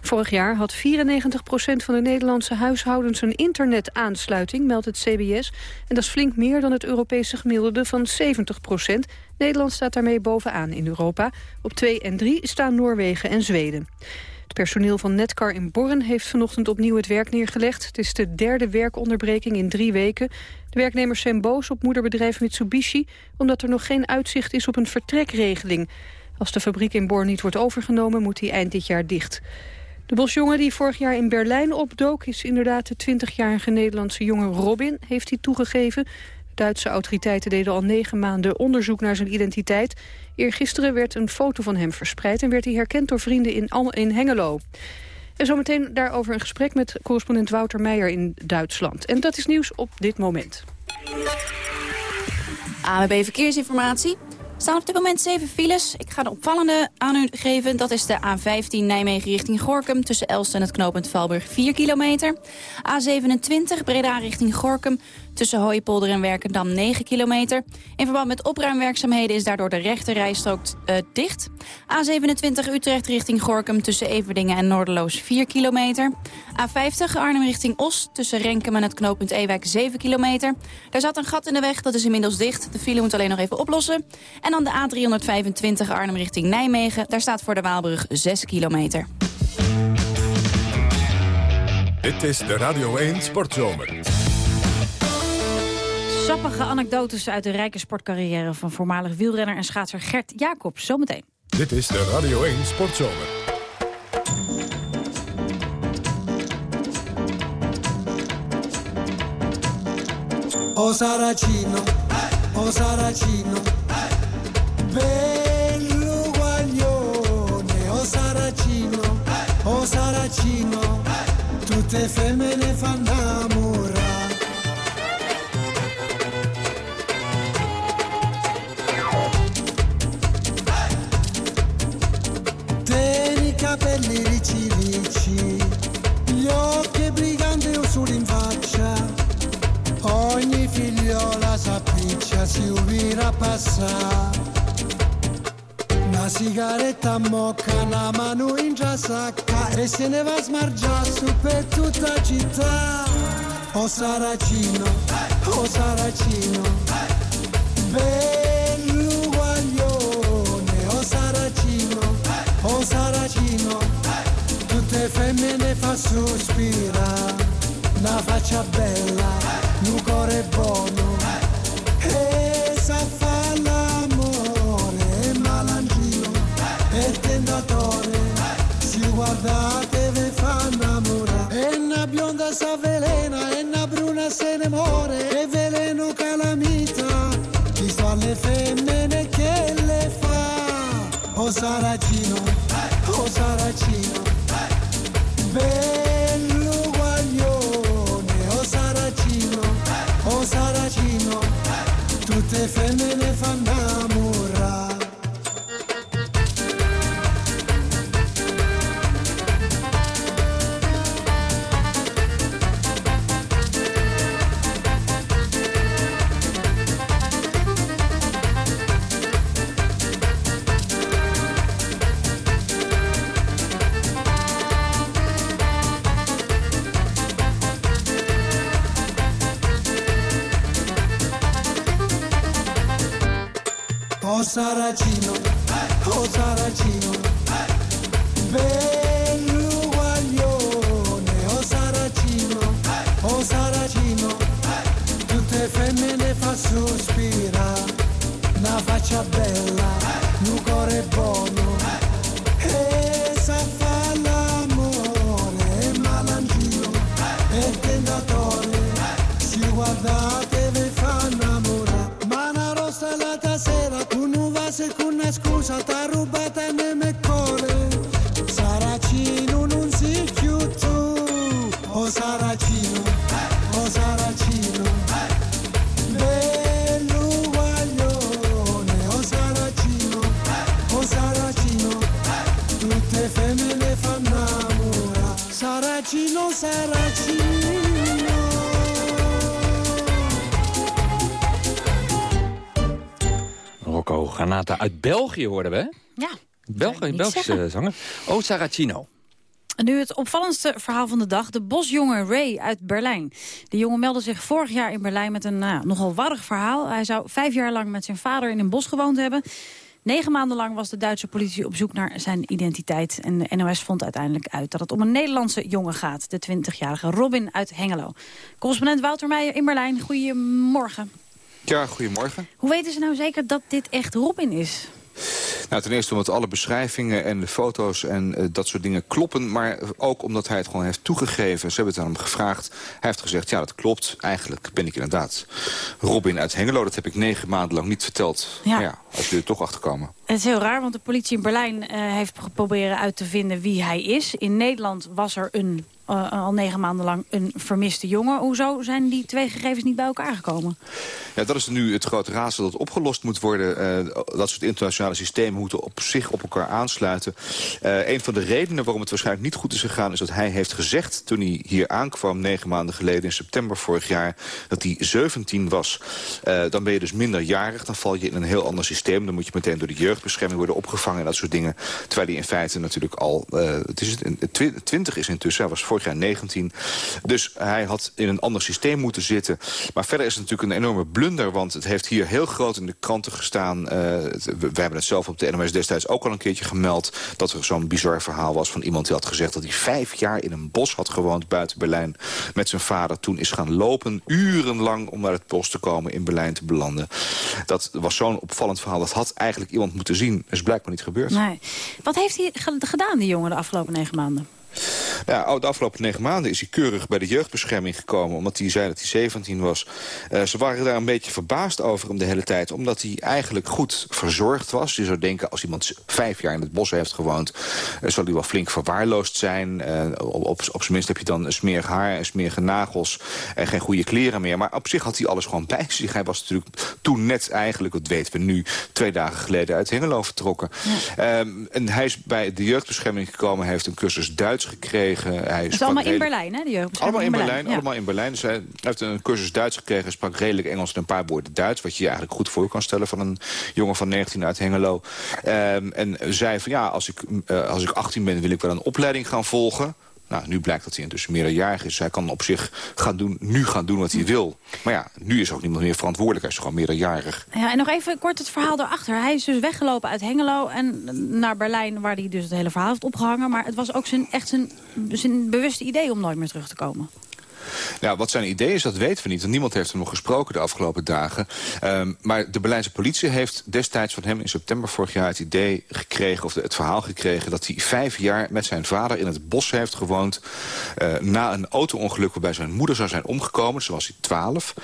Vorig jaar had 94 procent van de Nederlandse huishoudens een internetaansluiting, meldt het CBS. En dat is flink meer dan het Europese gemiddelde van 70 procent. Nederland staat daarmee bovenaan in Europa. Op 2 en 3 staan Noorwegen en Zweden. Het personeel van Netcar in Borren heeft vanochtend opnieuw het werk neergelegd. Het is de derde werkonderbreking in drie weken. De werknemers zijn boos op moederbedrijf Mitsubishi... omdat er nog geen uitzicht is op een vertrekregeling. Als de fabriek in Born niet wordt overgenomen, moet die eind dit jaar dicht. De bosjongen die vorig jaar in Berlijn opdook... is inderdaad de 20-jarige Nederlandse jongen Robin, heeft hij toegegeven. Duitse autoriteiten deden al negen maanden onderzoek naar zijn identiteit. Eergisteren werd een foto van hem verspreid... en werd hij herkend door vrienden in, in Hengelo. En zometeen daarover een gesprek met correspondent Wouter Meijer in Duitsland. En dat is nieuws op dit moment. AWB Verkeersinformatie staan op dit moment zeven files. Ik ga de opvallende aan u geven. Dat is de A15 Nijmegen richting Gorkum... tussen Elst en het knooppunt Valburg 4 kilometer. A27 Breda richting Gorkum... tussen Hooipolder en Werkendam 9 kilometer. In verband met opruimwerkzaamheden is daardoor de rechte rijstrook uh, dicht. A27 Utrecht richting Gorkum tussen Everdingen en Noorderloos 4 kilometer. A50 Arnhem richting Os tussen Renkum en het knooppunt Ewijk 7 kilometer. Daar zat een gat in de weg, dat is inmiddels dicht. De file moet alleen nog even oplossen. En dan de A325 Arnhem richting Nijmegen. Daar staat voor de Waalbrug 6 kilometer. Dit is de Radio 1 Sportzomer. Sappige anekdotes uit de rijke sportcarrière van voormalig wielrenner en schaatser Gert Jacobs. Zometeen. Dit is de Radio 1 Sportzomer. O Saracino, o Saracino, bello guaglione, o Saracino, o Saracino, tutte femmine fanno capelli ricci ricci, gli occhi briganti o in faccia, ogni figliola s'appiccia, si ubira passare. Una sigaretta a mocca, una mano in già sacca e se ne va a smargiare su per tutta la città. O Saracino, o Saracino, bello tutte femmine fa sospirare, una faccia bella, un cuore buono, e sa fa l'amore, e malangino, e tentatore, si guardate ve fa innamorare, e una bionda sa velena, e una bruna se ne muore, e veleno calamita, chi sto alle femmine che le fa, o Saracino, o Saracino, bello België hoorden we, hè? Ja. België, Belgische zeggen. zanger. Oh, Saracino. En nu het opvallendste verhaal van de dag. De bosjongen Ray uit Berlijn. De jongen meldde zich vorig jaar in Berlijn met een nou, nogal warrig verhaal. Hij zou vijf jaar lang met zijn vader in een bos gewoond hebben. Negen maanden lang was de Duitse politie op zoek naar zijn identiteit. En de NOS vond uiteindelijk uit dat het om een Nederlandse jongen gaat. De 20-jarige Robin uit Hengelo. Correspondent Wouter Meijer in Berlijn. Goedemorgen. Ja, goedemorgen. Hoe weten ze nou zeker dat dit echt Robin is? Nou, ten eerste omdat alle beschrijvingen en de foto's en uh, dat soort dingen kloppen. Maar ook omdat hij het gewoon heeft toegegeven. Ze hebben het aan hem gevraagd. Hij heeft gezegd, ja, dat klopt. Eigenlijk ben ik inderdaad Robin uit Hengelo. Dat heb ik negen maanden lang niet verteld. Ja. Maar ja, als jullie er toch achterkomen. Het is heel raar, want de politie in Berlijn uh, heeft geprobeerd uit te vinden wie hij is. In Nederland was er een uh, al negen maanden lang een vermiste jongen. Hoezo zijn die twee gegevens niet bij elkaar gekomen? Ja, dat is nu het grote raadsel dat opgelost moet worden. Uh, dat soort internationale systemen moeten op zich op elkaar aansluiten. Uh, een van de redenen waarom het waarschijnlijk niet goed is gegaan... is dat hij heeft gezegd toen hij hier aankwam negen maanden geleden... in september vorig jaar, dat hij 17 was. dan ben je dus minderjarig, dan val je in een heel ander systeem. Dan moet je meteen door de jeugdbescherming worden opgevangen en dat soort dingen. Terwijl hij in feite natuurlijk al... het is, 20 is intussen, hij was jaar 19. Dus hij had in een ander systeem moeten zitten. Maar verder is het natuurlijk een enorme blunder... want het heeft hier heel groot in de kranten gestaan. Uh, we, hebben het zelf op de NOS destijds ook al een keertje gemeld... dat er zo'n bizar verhaal was van iemand die had gezegd... dat hij vijf jaar in een bos had gewoond buiten Berlijn... met zijn vader toen is gaan lopen, urenlang... om naar het bos te komen in Berlijn te belanden. Dat was zo'n opvallend verhaal. Dat had eigenlijk iemand moeten zien. Is blijkbaar niet gebeurd. Nee. Wat heeft hij gedaan, die jongen, de afgelopen negen maanden? Oh, de afgelopen negen maanden is hij keurig bij de jeugdbescherming gekomen... omdat hij zei dat hij 17 was. Uh, ze waren daar een beetje verbaasd over hem de hele tijd... omdat hij eigenlijk goed verzorgd was. Je zou denken, als iemand vijf jaar in het bos heeft gewoond... Uh, zal hij wel flink verwaarloosd zijn. Uh, op, op, op zijn minst heb je dan smerig haar en smerige nagels... en geen goede kleren meer. Maar op zich had hij alles gewoon bij zich. Hij was natuurlijk toen net eigenlijk, dat weten we nu... twee dagen geleden uit Hengelo vertrokken. Ja. Um, en hij is bij de jeugdbescherming gekomen... heeft een cursus Duits gekregen. Hij het is allemaal in Berlijn, hè? De allemaal in Berlijn, allemaal in Berlijn. Dus hij heeft een cursus Duits gekregen, sprak redelijk Engels en een paar woorden Duits. Wat je je eigenlijk goed voor kan stellen van een jongen van 19 uit Hengelo. Um, en zei van ja, als ik, uh, als ik 18 ben wil ik wel een opleiding gaan volgen. Nou, nu blijkt dat hij intussen meerderjarig is. Hij kan op zich gaan doen, nu gaan doen wat hij wil. Maar ja, nu is ook niemand meer verantwoordelijk. Hij is gewoon meerderjarig. Ja, en nog even kort het verhaal daarachter. Hij is dus weggelopen uit Hengelo en naar Berlijn... waar hij dus het hele verhaal heeft opgehangen. Maar het was ook zijn, echt zijn, zijn bewuste idee om nooit meer terug te komen. Ja, wat zijn idee is, dat weten we niet. Want niemand heeft hem nog gesproken de afgelopen dagen. Um, maar de Berlijnse politie heeft destijds van hem in september vorig jaar... het idee gekregen, of het verhaal gekregen... dat hij vijf jaar met zijn vader in het bos heeft gewoond... Uh, na een auto-ongeluk waarbij zijn moeder zou zijn omgekomen. Zo was hij twaalf.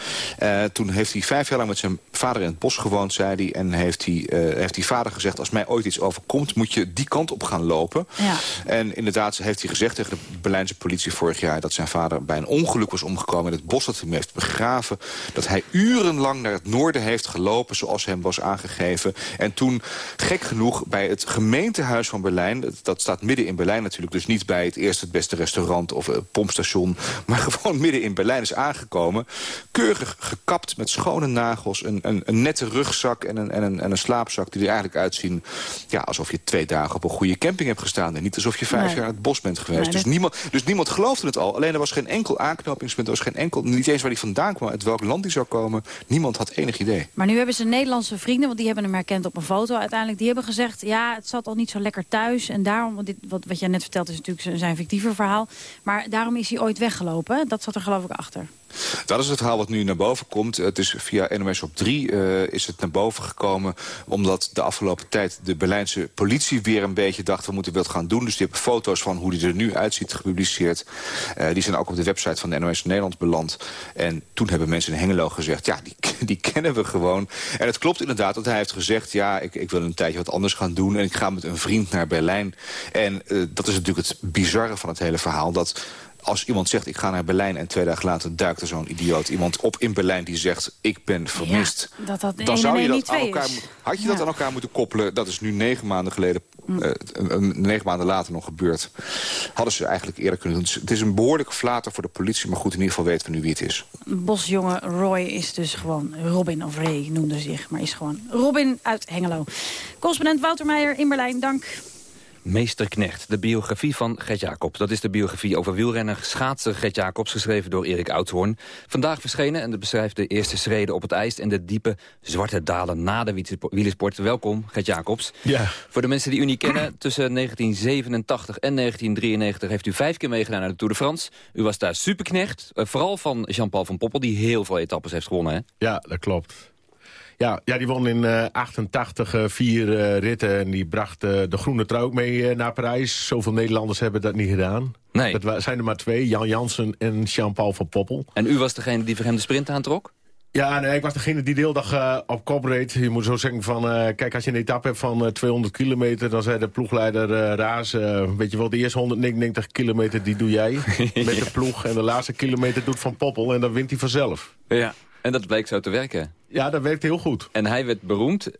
Uh, toen heeft hij vijf jaar lang met zijn vader in het bos gewoond, zei hij. En heeft hij, uh, heeft die vader gezegd... als mij ooit iets overkomt, moet je die kant op gaan lopen. Ja. En inderdaad heeft hij gezegd tegen de Berlijnse politie vorig jaar... dat zijn vader bij een ongeluk ongeluk was omgekomen in het bos dat hij hem heeft begraven. Dat hij urenlang naar het noorden heeft gelopen zoals hem was aangegeven. En toen, gek genoeg, bij het gemeentehuis van Berlijn... dat staat midden in Berlijn natuurlijk, dus niet bij het eerste het beste restaurant of uh, pompstation... maar gewoon midden in Berlijn is aangekomen. Keurig gekapt met schone nagels, een, een, een nette rugzak en een, en, een, en een slaapzak... die er eigenlijk uitzien ja, alsof je twee dagen op een goede camping hebt gestaan... en niet alsof je vijf nee. jaar in het bos bent geweest. Nee, dus, niemand, dus niemand geloofde het al. Alleen er was geen enkel aanknoping aanknopingspunt. Was geen enkel, niet eens waar hij vandaan kwam, uit welk land hij zou komen. Niemand had enig idee. Maar nu hebben ze Nederlandse vrienden, want die hebben hem herkend op een foto uiteindelijk. Die hebben gezegd, ja, het zat al niet zo lekker thuis. En daarom, dit, wat, wat jij net vertelt is natuurlijk zijn fictieve verhaal. Maar daarom is hij ooit weggelopen. Dat zat er geloof ik achter. Dat is het verhaal wat nu naar boven komt. Het is via NOS op 3 uh, is het naar boven gekomen... omdat de afgelopen tijd de Berlijnse politie weer een beetje dacht... we moeten wat gaan doen. Dus die hebben foto's van hoe die er nu uitziet gepubliceerd. Uh, die zijn ook op de website van de NOS Nederland beland. En toen hebben mensen in Hengelo gezegd... ja, die, die kennen we gewoon. En het klopt inderdaad dat hij heeft gezegd... ja, ik, ik wil een tijdje wat anders gaan doen... en ik ga met een vriend naar Berlijn. En uh, dat is natuurlijk het bizarre van het hele verhaal... dat als iemand zegt, ik ga naar Berlijn... en twee dagen later duikt er zo'n idioot iemand op in Berlijn... die zegt, ik ben vermist. Ja, dat dat dan zou je dat aan elkaar, Had je ja. dat aan elkaar moeten koppelen? Dat is nu negen maanden geleden, mm. uh, negen maanden later nog gebeurd. Hadden ze eigenlijk eerder kunnen doen. Het is een behoorlijke flater voor de politie... maar goed, in ieder geval weten we nu wie het is. Bosjongen Roy is dus gewoon Robin, of Ray noemde zich... maar is gewoon Robin uit Hengelo. Correspondent Wouter Meijer in Berlijn, dank. Meesterknecht, de biografie van Gert Jacobs. Dat is de biografie over wielrenner schaatser Gert Jacobs... geschreven door Erik Oudhoorn. Vandaag verschenen en dat beschrijft de eerste schreden op het ijs... en de diepe zwarte dalen na de wielersport. Welkom, Gert Jacobs. Ja. Voor de mensen die u niet kennen... tussen 1987 en 1993 heeft u vijf keer meegedaan naar de Tour de France. U was daar superknecht, uh, vooral van Jean-Paul van Poppel... die heel veel etappes heeft gewonnen, hè? Ja, dat klopt. Ja, ja, die won in eh 88 eh, vier eh, ritten en die bracht de groene trui ook mee naar Parijs. Zoveel Nederlanders hebben dat niet gedaan. Nee. Dat zijn er maar twee, Jan Jansen en Jean-Paul van Poppel. En u was degene die voor hem de sprint aantrok? Ja, nee, ik was degene die de hele dag eh, op kop reed. Je moet zo zeggen van, kijk, als je een etappe hebt van eh, 200 kilometer... dan zei de ploegleider Raas, eh, weet je wel, de eerste 199 kilometer die doe jij met de ploeg. En de laatste kilometer doet Van Poppel en dan wint hij vanzelf. Ja. En dat bleek zo te werken. Ja, dat werkt heel goed. En hij werd beroemd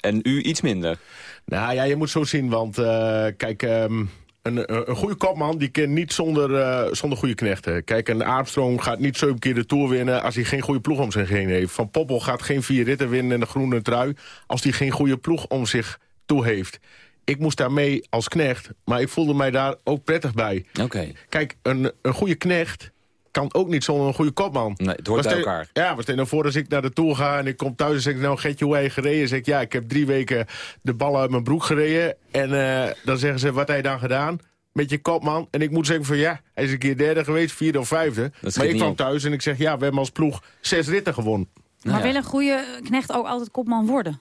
en u iets minder. Nou ja, je moet zo zien, want eh, kijk, ehm, een, een goede kopman die kan niet zonder, eh, zonder goede knechten. Kijk, een Armstrong gaat niet zeven keer de Tour winnen als hij geen goede ploeg om zich heen heeft. Van Poppel gaat geen vier ritten winnen in de groene trui als hij geen goede ploeg om zich toe heeft. Ik moest daar mee als knecht, maar ik voelde mij daar ook prettig bij. Oké. Kijk, een, een goede knecht kan ook niet zonder een goede kopman. Nee, het hoort Wat bij elkaar. Ja, wat stel je nou voor als ik naar de Tour ga en ik kom thuis en zeg ik... nou, Getje, hoe je gereden? zeg ik, ja, ik heb drie weken de ballen uit mijn broek gereden. En eh, dan zeggen ze, wat heb je dan gedaan? Met je kopman. En ik moet zeggen van, ja, hij is een keer derde geweest, vierde of vijfde. Maar ik kwam op. thuis en ik zeg, ja, we hebben als ploeg zes ritten gewonnen. maar wil een goede knecht ook altijd kopman worden?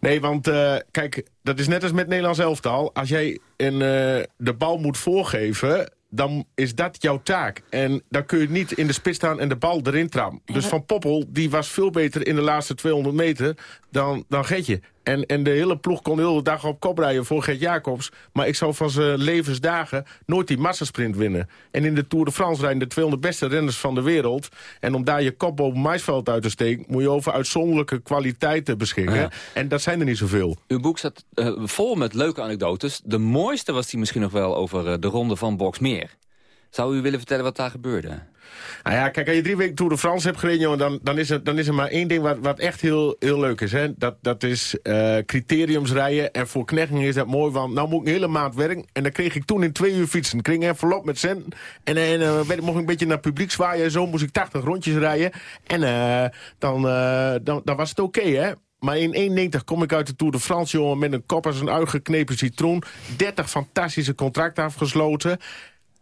Nee, want eh, kijk, dat is net als met Nederlands elftal. Als jij een, eh, de bal moet voorgeven, dan is dat jouw taak. En dan kun je niet in de spits staan en de bal erin trappen. Dus Van Poppel, die was veel beter in de laatste 200 meter dan, dan Getje. En, en de hele ploeg kon de hele dag op kop rijden voor Gert Jacobs. Maar ik zou van zijn levensdagen nooit die massasprint winnen. En in de Tour de France rijden de 200 beste renners van de wereld. En om daar je kop boven maisveld uit te steken... moet je over uitzonderlijke kwaliteiten beschikken. Ja. En dat zijn er niet zoveel. Uw boek staat eh, vol met leuke anekdotes. De mooiste was die misschien nog wel over eh, de ronde van Boksmeer. Zou u willen vertellen wat daar gebeurde? Nou ja, kijk, als je drie weken Tour de France hebt gereden... jongen, dan, dan, is, er, dan is er maar één ding wat, wat echt heel, heel leuk is. Hè? Dat, dat is eh criteriums rijden. En voor knechten is dat mooi, want nou moet ik een hele maand werken. En dan kreeg ik toen in twee uur fietsen. Ik kreeg een envelop met centen. En, en eh, mocht ik een beetje naar publiek zwaaien. En zo moest ik 80 rondjes rijden. En eh, dan, dan, dan was het oké, hè. Maar in 1,90 kom ik uit de Tour de France, jongen... met een kop als een uitgeknepen citroen. 30 fantastische contracten afgesloten...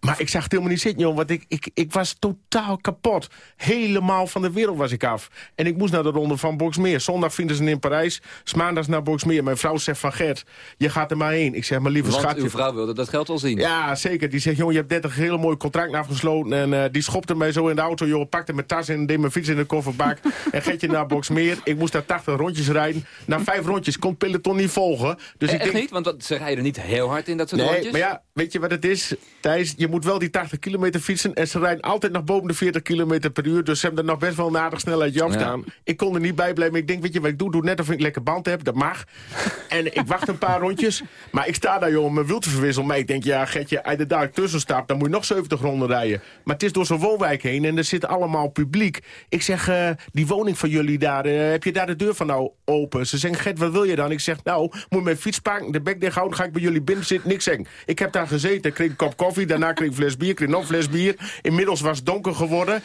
Maar ik zag het helemaal niet zitten, joh. Want ik, ik, ik was totaal kapot. Helemaal van de wereld was ik af. En ik moest naar de ronde van Boxmeer. Zondag vinden ze in Parijs. 's maandags naar Boxmeer. Mijn vrouw zegt van Gert, je gaat er maar heen. Ik zeg, maar lieve Want schatje. uw vrouw wilde dat geld wel zien. Ja, zeker. Die zegt, jongen, je hebt 30 hele mooie contracten afgesloten. En eh, die schopte mij zo in de auto, joh. Pakte mijn tas en deed mijn fiets in de kofferbak. en gaat je naar Boxmeer. Ik moest daar 80 rondjes rijden. Na vijf rondjes kon peloton niet volgen. Dus Eh, ik Echt denk, niet? Want dat, ze rijden niet heel hard in dat soort Nee, rondjes. maar ja, weet je wat het is, Thijs? Je moet wel die 80 kilometer fietsen... en ze rijden altijd nog boven de 40 kilometer per uur... dus ze hebben er nog best wel een aardig snelheidje op Ja. staan. Ik kon er niet bij blijven. Ik denk, weet je wat ik doe? Doe net of ik lekker band heb, dat mag. en ik wacht een paar rondjes. Maar ik sta daar, jongen, mijn wiel te verwisselen. Maar ik denk, ja, Getje, als je daar tussen staat... dan moet je nog 70 ronden rijden. Maar het is door zo'n woonwijk heen en er zit allemaal publiek. Ik zeg, eh, die woning van jullie daar, eh, heb je daar de deur van nou open? Ze zeggen, Gert, wat wil je dan? Ik zeg, nou, moet mijn fiets pakken, de bek dicht houden... ga ik bij jullie binnen zitten, niks zeggen. Ik heb daar gezeten, kreeg een kop koffie, daarna kreeg fles bier... kreeg nog een fles bier. Inmiddels was het donker geworden...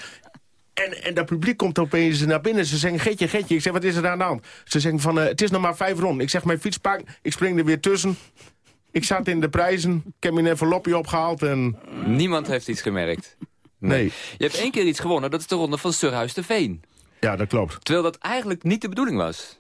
En, en dat publiek komt opeens naar binnen. Ze zeggen, Getje, Getje. Ik zeg, wat is er aan de hand? Ze zeggen van, eh, het is nog maar vijf ronden. Ik zeg, mijn fiets pak, ik spring er weer tussen. Ik zat in de prijzen. Ik heb mijn envelopje opgehaald en... Niemand heeft iets gemerkt. Nee. Je hebt één keer iets gewonnen, dat is de ronde van Surhuis de Veen. Ja, dat klopt. Terwijl dat eigenlijk niet de bedoeling was.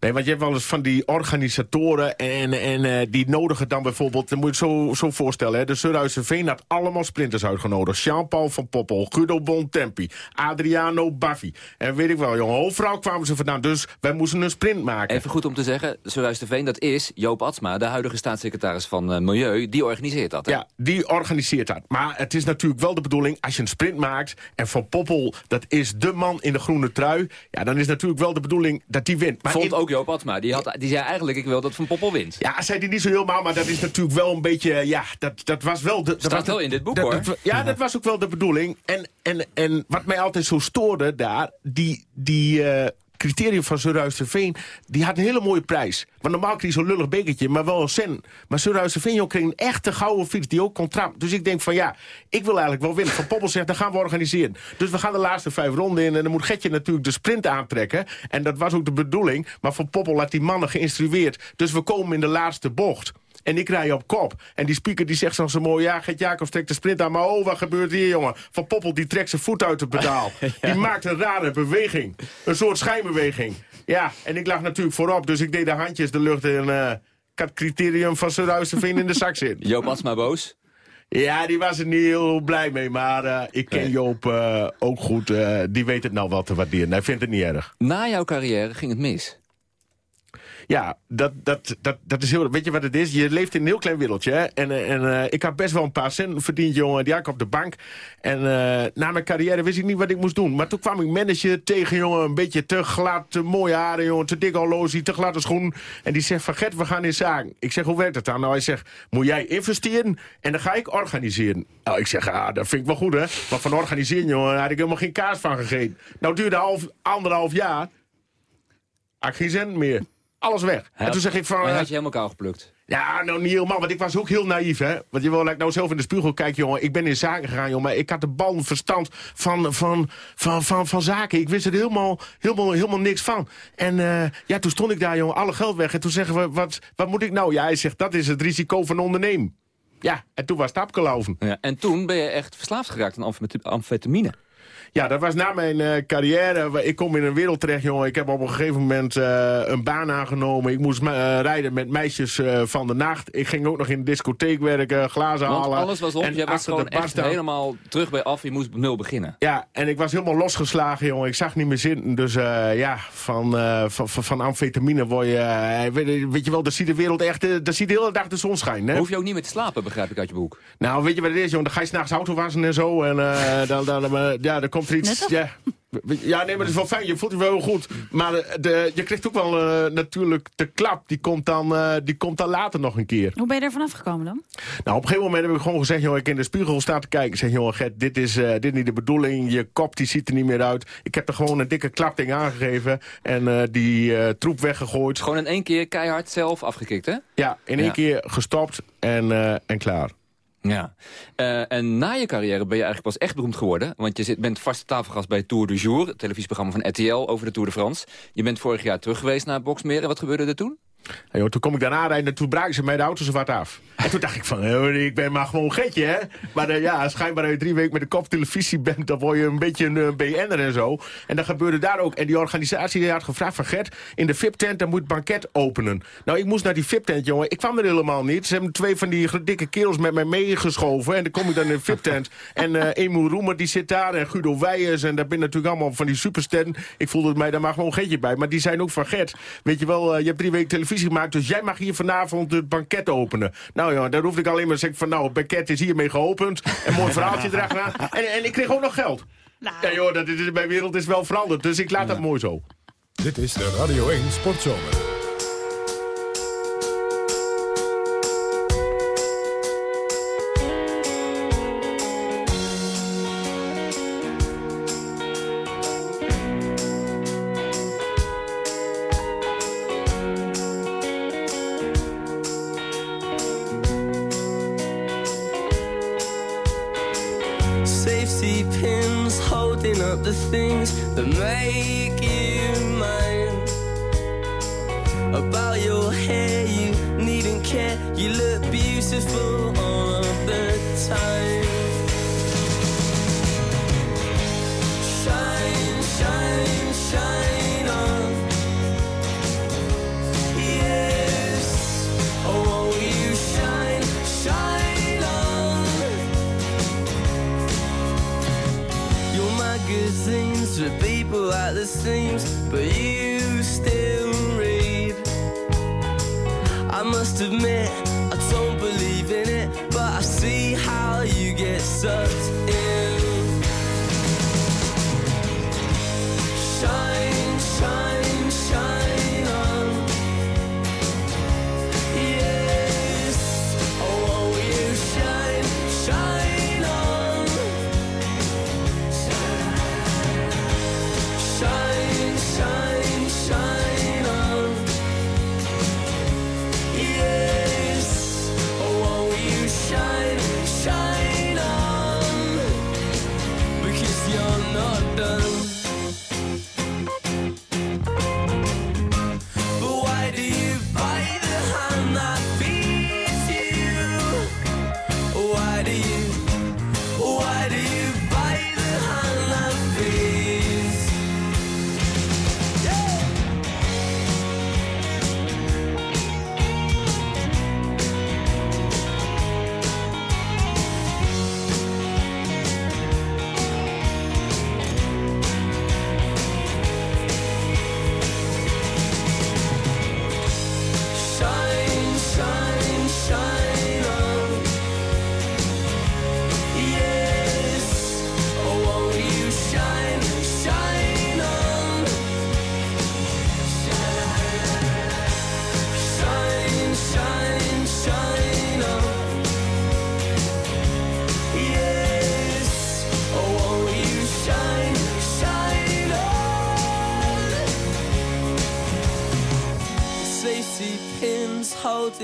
Nee, want je hebt wel eens van die organisatoren en, en eh, die nodigen dan bijvoorbeeld... dan moet je het zo, zo voorstellen, hè, de Surhuizen Veen had allemaal sprinters uitgenodigd. Jean-Paul van Poppel, Guido Bontempi, Adriano Baffi. En weet ik wel, jongen, overal kwamen ze vandaan. Dus wij moesten een sprint maken. Even goed om te zeggen, Surhuis de Veen, dat is Joop Atsma... de huidige staatssecretaris van eh, Milieu, die organiseert dat. Hè? Ja, die organiseert dat. Maar het is natuurlijk wel de bedoeling, als je een sprint maakt... en Van Poppel, dat is de man in de groene trui... ja, dan is natuurlijk wel de bedoeling dat die wint. Maar Vond in- ook Joop Atsma. Die, had, die zei eigenlijk, ik wil dat Van Poppel wint. Ja, zei hij niet zo helemaal, maar dat is natuurlijk wel een beetje... Ja, dat, dat was wel... De, dat Staat wel in dit boek, dat- hoor. dat- ja, dat was ook wel de bedoeling. En, en, en wat mij altijd zo stoorde daar... die, die eh, criterium van Surhuisterveen... die had een hele mooie prijs. Want normaal kreeg je zo'n lullig bekertje, maar wel een cent. Maar Surhuisterveen joh, kreeg een echte gouden fiets die ook kon trappen. Dus ik denk van ja, ik wil eigenlijk wel winnen. Van Poppel zegt, dan gaan we organiseren. Dus we gaan de laatste vijf ronden in... en dan moet Getje natuurlijk de sprint aantrekken. En dat was ook de bedoeling. Maar Van Poppel had die mannen geïnstrueerd. Dus we komen in de laatste bocht. En ik rij op kop. En die speaker die zegt zo mooi... ja, Gert Jacobs trekt de sprint aan. Maar oh, wat gebeurt hier, jongen? Van Poppel die trekt zijn voet uit het pedaal. Die maakt een rare beweging. Een soort schijnbeweging. Ja, en ik lag natuurlijk voorop. Dus ik deed de handjes de lucht in... Uh, ik had het criterium van Sir in de zak zitten. Joop was maar boos? Ja, die was er niet heel blij mee. Maar uh, ik ken Joop uh, ook goed. Uh, die weet het nou wel te waarderen. Hij vindt het niet erg. Na jouw carrière ging het mis? Ja, dat, dat, dat, dat is heel... Weet je wat het is? Je leeft in een heel klein wereldje. Hè? En, en uh, ik had best wel een paar centen verdiend, jongen. Die had ik op de bank. En uh, na mijn carrière wist ik niet wat ik moest doen. Maar toen kwam ik manager tegen, jongen. Een beetje te glad, te mooie haren, jongen. Te dik horloge, te gladde schoen. En die zegt van, Gert, we gaan in zaken. Ik zeg, hoe werkt dat dan? Nou, hij zegt, moet jij investeren en dan ga ik organiseren. Nou, ik zeg, ah, dat vind ik wel goed, hè. Maar van organiseren, jongen, had ik helemaal geen kaas van gegeten. Nou, duurde half, anderhalf jaar. Had ik geen cent meer alles weg. En toen zeg ik van... Maar had je helemaal kaal geplukt? Ja, nou niet helemaal, want ik was ook heel naïef, hè. Want je wil like, nou zelf in de spiegel kijken, jongen. Ik ben in zaken gegaan, jongen, maar ik had de bal verstand van, van, van, van, van zaken. Ik wist er helemaal, helemaal, helemaal niks van. En uh, ja, toen stond ik daar, jongen, alle geld weg. En toen zeggen we, wat, wat moet ik nou? Ja, hij zegt, dat is het risico van ondernemen. Ja, en toen was het opgelopen. Ja, en toen ben je echt verslaafd geraakt aan amfetamine. Ja, dat was na mijn uh, carrière. Ik kom in een wereld terecht, jongen. Ik heb op een gegeven moment uh, een baan aangenomen. Ik moest uh, rijden met meisjes van de nacht. Ik ging ook nog in de discotheek werken, glazen Want halen. alles was op, en je was gewoon echt helemaal terug bij af. Je moest op nul beginnen. Ja, en ik was helemaal losgeslagen, jongen. Ik zag niet meer zitten. Dus ja, van, van, van, van, amfetamine word je... Weet, weet, je wel, daar ziet de wereld echt... daar ziet de hele dag de zon schijnen. Hè? Hoef je ook niet meer te slapen, begrijp ik uit je boek. Nou, weet je wat het is, jongen? Dan ga je s'nachts auto wassen en zo. En dan, dan, dan, ja, dan komt er iets... Ja, ja, nee, maar het is wel fijn. Je voelt je wel goed. Maar de, je krijgt ook wel uh, natuurlijk de klap. Die komt, dan, uh, die komt dan later nog een keer. Hoe ben je er vanaf gekomen dan? Nou, op een gegeven moment heb ik gewoon gezegd... joh, ik in de spiegel sta te kijken. Ik zeg, joh, Gert, dit is, uh, dit is niet de bedoeling. Je kop die ziet er niet meer uit. Ik heb er gewoon een dikke klapding aangegeven. En die troep weggegooid. Gewoon in één keer keihard zelf afgekikt, hè? Ja, in één ja. keer gestopt en, en klaar. Ja, uh, en na je carrière ben je eigenlijk pas echt beroemd geworden. Want je zit, bent vaste tafelgast bij Tour du Jour, het televisieprogramma van RTL over de Tour de France. Je bent vorig jaar terug geweest naar Boksmeren. Wat gebeurde er toen? Toen kom ik daarna rijden en toen braken ze mij de auto zo wat af. En toen dacht ik van, ik ben maar gewoon getje, hè. Maar uh, ja, schijnbaar als je drie weken met de kop televisie bent... dan word je een beetje een uh, BN'er en zo. En dat gebeurde daar ook. En die organisatie die had gevraagd van Gert... in de VIP-tent, dan moet banket openen. Nou, ik moest naar die VIP-tent, jongen. Ik kwam er helemaal niet. Ze hebben twee van die dikke kerels met mij meegeschoven. En dan kom ik dan in de VIP-tent. en uh, Emu Roemer, die zit daar. En Guido Weijers. En daar ben natuurlijk allemaal van die supersterren. Ik voelde mij daar maar gewoon getje bij. Maar die zijn ook van Gert. Weet je wel, je hebt drie weken televisie gemaakt... dus jij mag hier vanavond het banket openen. Nou ja, daar hoefde ik alleen maar te zeggen van... nou, het banket is hiermee geopend. Een mooi verhaaltje erachteraan. En, en ik kreeg ook nog geld. Nou. Ja joh, dat is, mijn wereld is wel veranderd. Dus ik laat ja. dat mooi zo. Dit is de Radio 1 Sportzomer.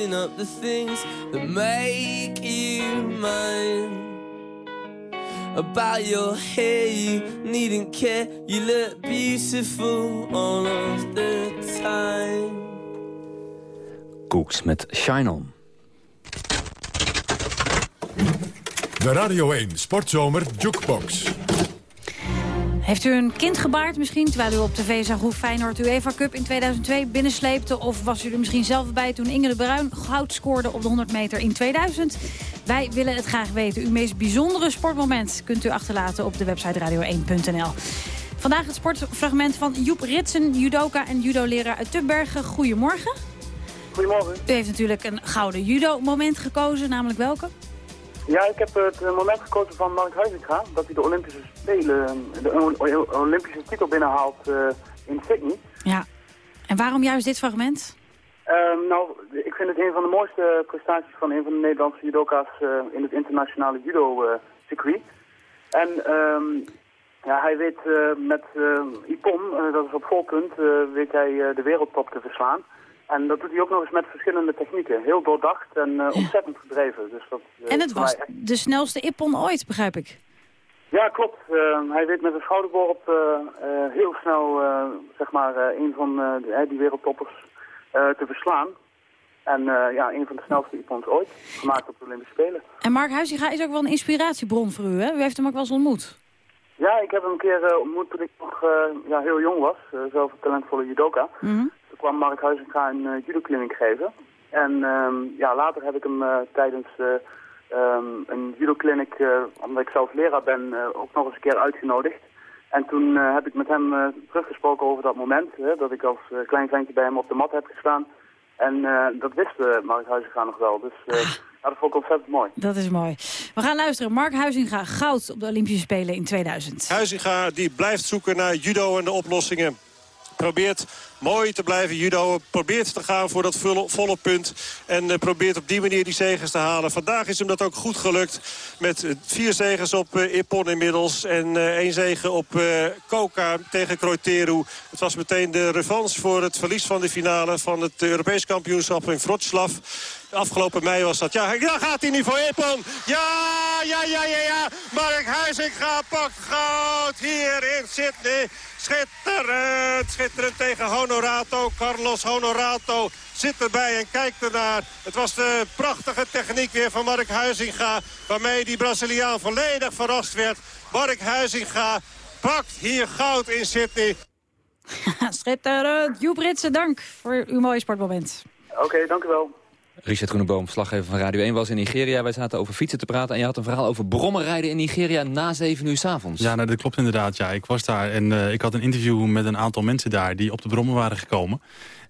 Counting up the things that make you mine. About your hair, you needn't care. You look beautiful all of the time. Cooks met Shine On. De Radio 1 Sportzomer Jukebox. Heeft u een kind gebaard misschien, terwijl u op tv zag hoe Feyenoord UEFA Cup in 2002 binnensleepte? Of was u er misschien zelf bij toen Inge de Bruin goud scoorde op de 100 meter in 2000? Wij willen het graag weten. Uw meest bijzondere sportmoment kunt u achterlaten op de website radio1.nl. Vandaag het sportfragment van Joep Ritsen, judoka en judoleraar uit Tubbergen. Goedemorgen. Goedemorgen. U heeft natuurlijk een gouden judo-moment gekozen, namelijk welke? Ja, ik heb het eh, moment gekozen van Mark Huizinga, dat hij de Olympische Spelen, de Olympische titel binnenhaalt eh, in Sydney. Ja. En waarom juist dit fragment? Ehm, nou, ik vind het een van de mooiste prestaties van een van de Nederlandse judoka's eh, in het internationale judo-circuit. en ehm, ja, hij weet met Ipon, dat is op vol punt, eh, weet hij de wereldtop te verslaan. En dat doet hij ook nog eens met verschillende technieken. Heel doordacht en eh, ontzettend gedreven. Dus dat, eh, En het was echt- de snelste ippon ooit, begrijp ik. Ja, klopt. Eh, hij weet met een schouderworp eh, heel snel zeg maar, een van die wereldtoppers te verslaan. En ja, een van de snelste ippons ooit, gemaakt op de Olympische Spelen. En Mark Huizinga is ook wel een inspiratiebron voor u, hè? U heeft hem ook wel eens ontmoet. Ja, ik heb hem een keer ontmoet toen ik nog ja, heel jong was, zelf een talentvolle judoka. Mhm. Kwam Mark Huizinga een uh, judo-clinic geven. En ehm, ja, later heb ik hem eh, tijdens eh, ehm, een judo-clinic, eh, omdat ik zelf leraar ben, eh, ook nog eens een keer uitgenodigd. En toen eh, heb ik met hem eh, teruggesproken over dat moment, hè, dat ik als klein ventje bij hem op de mat heb gestaan. En eh, dat wist Mark Huizinga nog wel, dus eh, ja, dat vond ik ontzettend mooi. Dat is mooi. We gaan luisteren. Mark Huizinga, goud op de Olympische Spelen in 2000. Huizinga die blijft zoeken naar judo en de oplossingen. Probeert mooi te blijven judo. Probeert te gaan voor dat volle, punt. En eh, probeert op die manier die zegens te halen. Vandaag is hem dat ook goed gelukt. Met eh, vier zegens op eh, Ippon inmiddels. En één zegen op Koka tegen Kroiteru. Het was meteen de revanche voor het verlies van de finale van het Europees kampioenschap in Wroclaw. Afgelopen mei was dat. Ja, daar gaat hij nu voor Ippon. Ja, ja, ja, ja, ja. Mark Huizinga pakt goud hier in Sydney. Schitterend, schitterend tegen Honorato. Carlos Honorato zit erbij en kijkt ernaar. Het was de prachtige techniek weer van Mark Huizinga... waarmee die Braziliaan volledig verrast werd. Mark Huizinga pakt hier goud in Sydney. Schitterend. Joep Ritsen, dank voor uw mooie sportmoment. Oké, dank u wel. Richard Groeneboom, verslaggever van Radio 1, was in Nigeria. Wij zaten over fietsen te praten en je had een verhaal over brommerrijden in Nigeria na 7 uur s'avonds. Ja, nou, dat klopt inderdaad. Ja. Ik was daar en eh, ik had een interview met een aantal mensen daar... die op de brommen waren gekomen.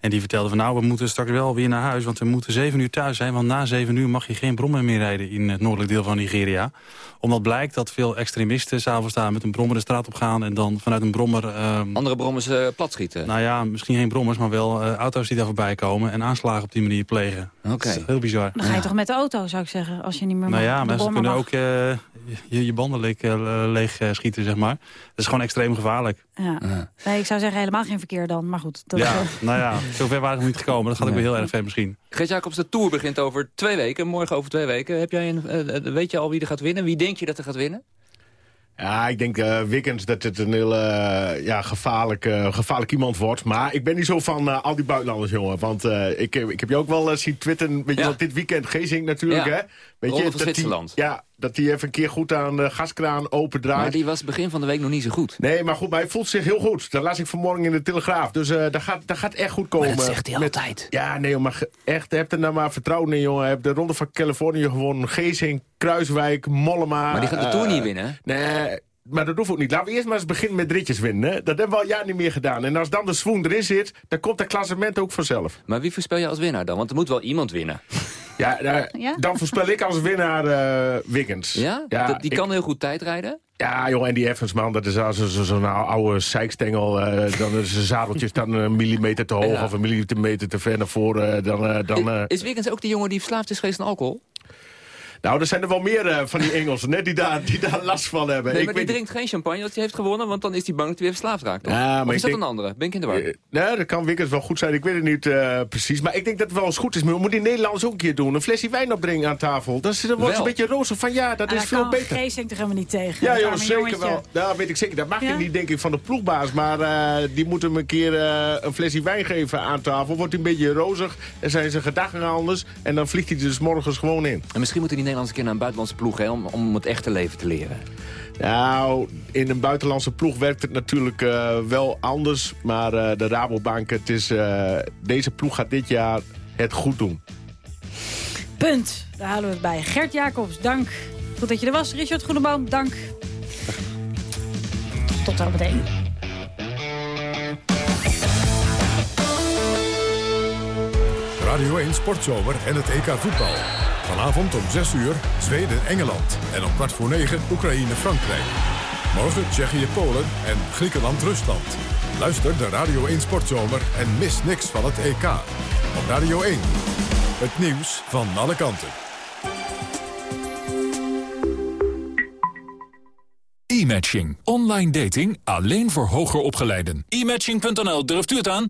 En die vertelden van nou, we moeten straks wel weer naar huis... want we moeten 7 uur thuis zijn. Want na 7 uur mag je geen brommen meer rijden in het noordelijk deel van Nigeria. Omdat blijkt dat veel extremisten s'avonds daar met een brommer de straat op gaan... en dan vanuit een brommer... ehm, Andere brommers uh, platschieten? Nou ja, misschien geen brommers, maar wel uh, auto's die daar voorbij komen... en aanslagen op die manier plegen. Oké. Okay. Heel bizar. Dan ga je toch met de auto, zou ik zeggen, als je niet meer Nou ja, maar ze kunnen ook uh, je, je, banden leeg, uh, leeg schieten, zeg maar. Dat is gewoon extreem gevaarlijk. Ja. ja. Nee, ik zou zeggen helemaal geen verkeer dan, maar goed. Dat ja, nou ja, zover waren we niet gekomen. Dat gaat ook weer heel erg ver misschien. Gert Jacobs, de Tour begint over twee weken. Morgen over twee weken. Heb jij een, uh, weet je al wie er gaat winnen? Wie denk je dat er gaat winnen? Ja, ik denk uh, Wiggins dat het een heel uh, ja, gevaarlijk, uh, gevaarlijk iemand wordt. Maar ik ben niet zo van al die buitenlanders, jongen. Want ik, ik heb je ook wel zien twitteren. Weet je, ja. dit weekend Gezing natuurlijk, ja. hè? Weet je, dat Zwitserland. Die, ja, dat hij even een keer goed aan de gaskraan opendraait. Maar die was begin van de week nog niet zo goed. Nee, maar goed, maar hij voelt zich heel goed. Dat las ik vanmorgen in de Telegraaf. Dus uh, dat, gaat, dat gaat echt goed komen. Maar dat zegt hij met, altijd. Ja, nee, maar echt, heb er nou maar vertrouwen in, jongen. Heb de Ronde van Californië gewonnen. Gezing, Kruiswijk, Mollema. Maar die gaat de uh, Tour niet winnen. Nee, maar dat hoeft ook niet. Laten we eerst maar eens beginnen met ritjes winnen. Hè? Dat hebben we al jaar niet meer gedaan. En als dan de swoon erin zit, dan komt dat klassement ook vanzelf. Maar wie voorspel je als winnaar dan? Want er moet wel iemand winnen. Ja, ja? dan voorspel ik als winnaar uh, Wiggins. Ja? ja die kan heel goed tijdrijden? Ja, joh, en die Evans, dat is zo'n zo, zo oude zeikstengel. Uh, dan is zijn zadeltje dan een millimeter te hoog ja. of een millimeter te ver naar voren. Dan, uh, dan, is, is Wiggins ook die jongen die verslaafd is geweest aan alcohol? Nou, er zijn er wel meer uh, van die Engelsen net die daar, die daar last van hebben. Nee, maar die drinkt geen champagne dat hij heeft gewonnen... want dan is hij bang dat hij weer verslaafd raakt. Toch? Ja, maar of is dat denk, een andere? Ben ik in de war? Uh, nee, dat kan Wickers wel goed zijn. Ik weet het niet uh, precies. Maar ik denk dat het wel eens goed is. Maar we moeten in Nederland ook een keer doen. Een flesje wijn opdringen aan tafel. Dan, dan wordt een beetje roze van ja, dat ah, is veel beter. Geest toch helemaal niet tegen. Ja, joh, zeker wel. Nou, weet ik zeker. Dat mag ja? je niet, denk ik, van de ploegbaas. Maar die moeten hem een keer een flesje wijn geven aan tafel. Wordt hij een beetje rozig. En zijn zijn gedachten anders. En dan vliegt hij dus morgens gewoon in. En misschien moeten die Nederlandse keer naar een buitenlandse ploeg, hè, om, om het echte leven te leren. Nou, in een buitenlandse ploeg werkt het natuurlijk uh, wel anders. Maar uh, de Rabobank, het is, uh, deze ploeg gaat dit jaar het goed doen. Punt. Daar halen we het bij. Gert Jacobs, dank. Goed dat je er was. Richard Groeneboom, dank. Tot zo meteen. Radio 1 Sportzomer en het EK voetbal. Vanavond om 6 uur Zweden-Engeland. En om kwart voor 9 Oekraïne-Frankrijk. Morgen Tsjechië-Polen en Griekenland-Rusland. Luister de Radio 1 Sportzomer en mis niks van het EK. Op Radio 1. Het nieuws van alle kanten. E-matching. Online dating alleen voor hoger opgeleiden. E-matching.nl, durft u het aan?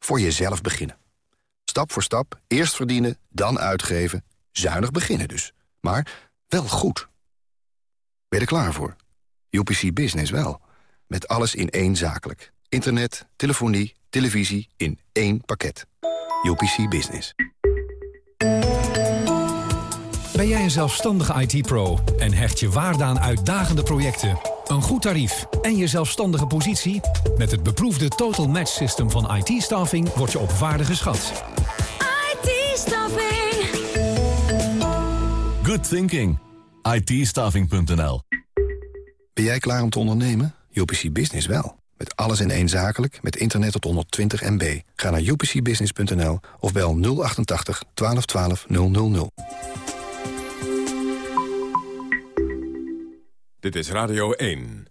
Voor jezelf beginnen. Stap voor stap, eerst verdienen, dan uitgeven. Zuinig beginnen dus. Maar wel goed. Ben je er klaar voor? UPC Business wel. Met alles in één zakelijk. Internet, telefonie, televisie in één pakket. UPC Business. Ben jij een zelfstandige IT-pro en hecht je waarde aan uitdagende projecten... Een goed tarief en je zelfstandige positie? Met het beproefde Total Match System van IT-staffing word je op waarde geschat. IT-staffing. Good thinking. it Ben jij klaar om te ondernemen? UPC Business wel. Met alles in één zakelijk, met internet tot 120 MB. Ga naar upcbusiness.nl of bel 088 1212 000. Dit is Radio 1.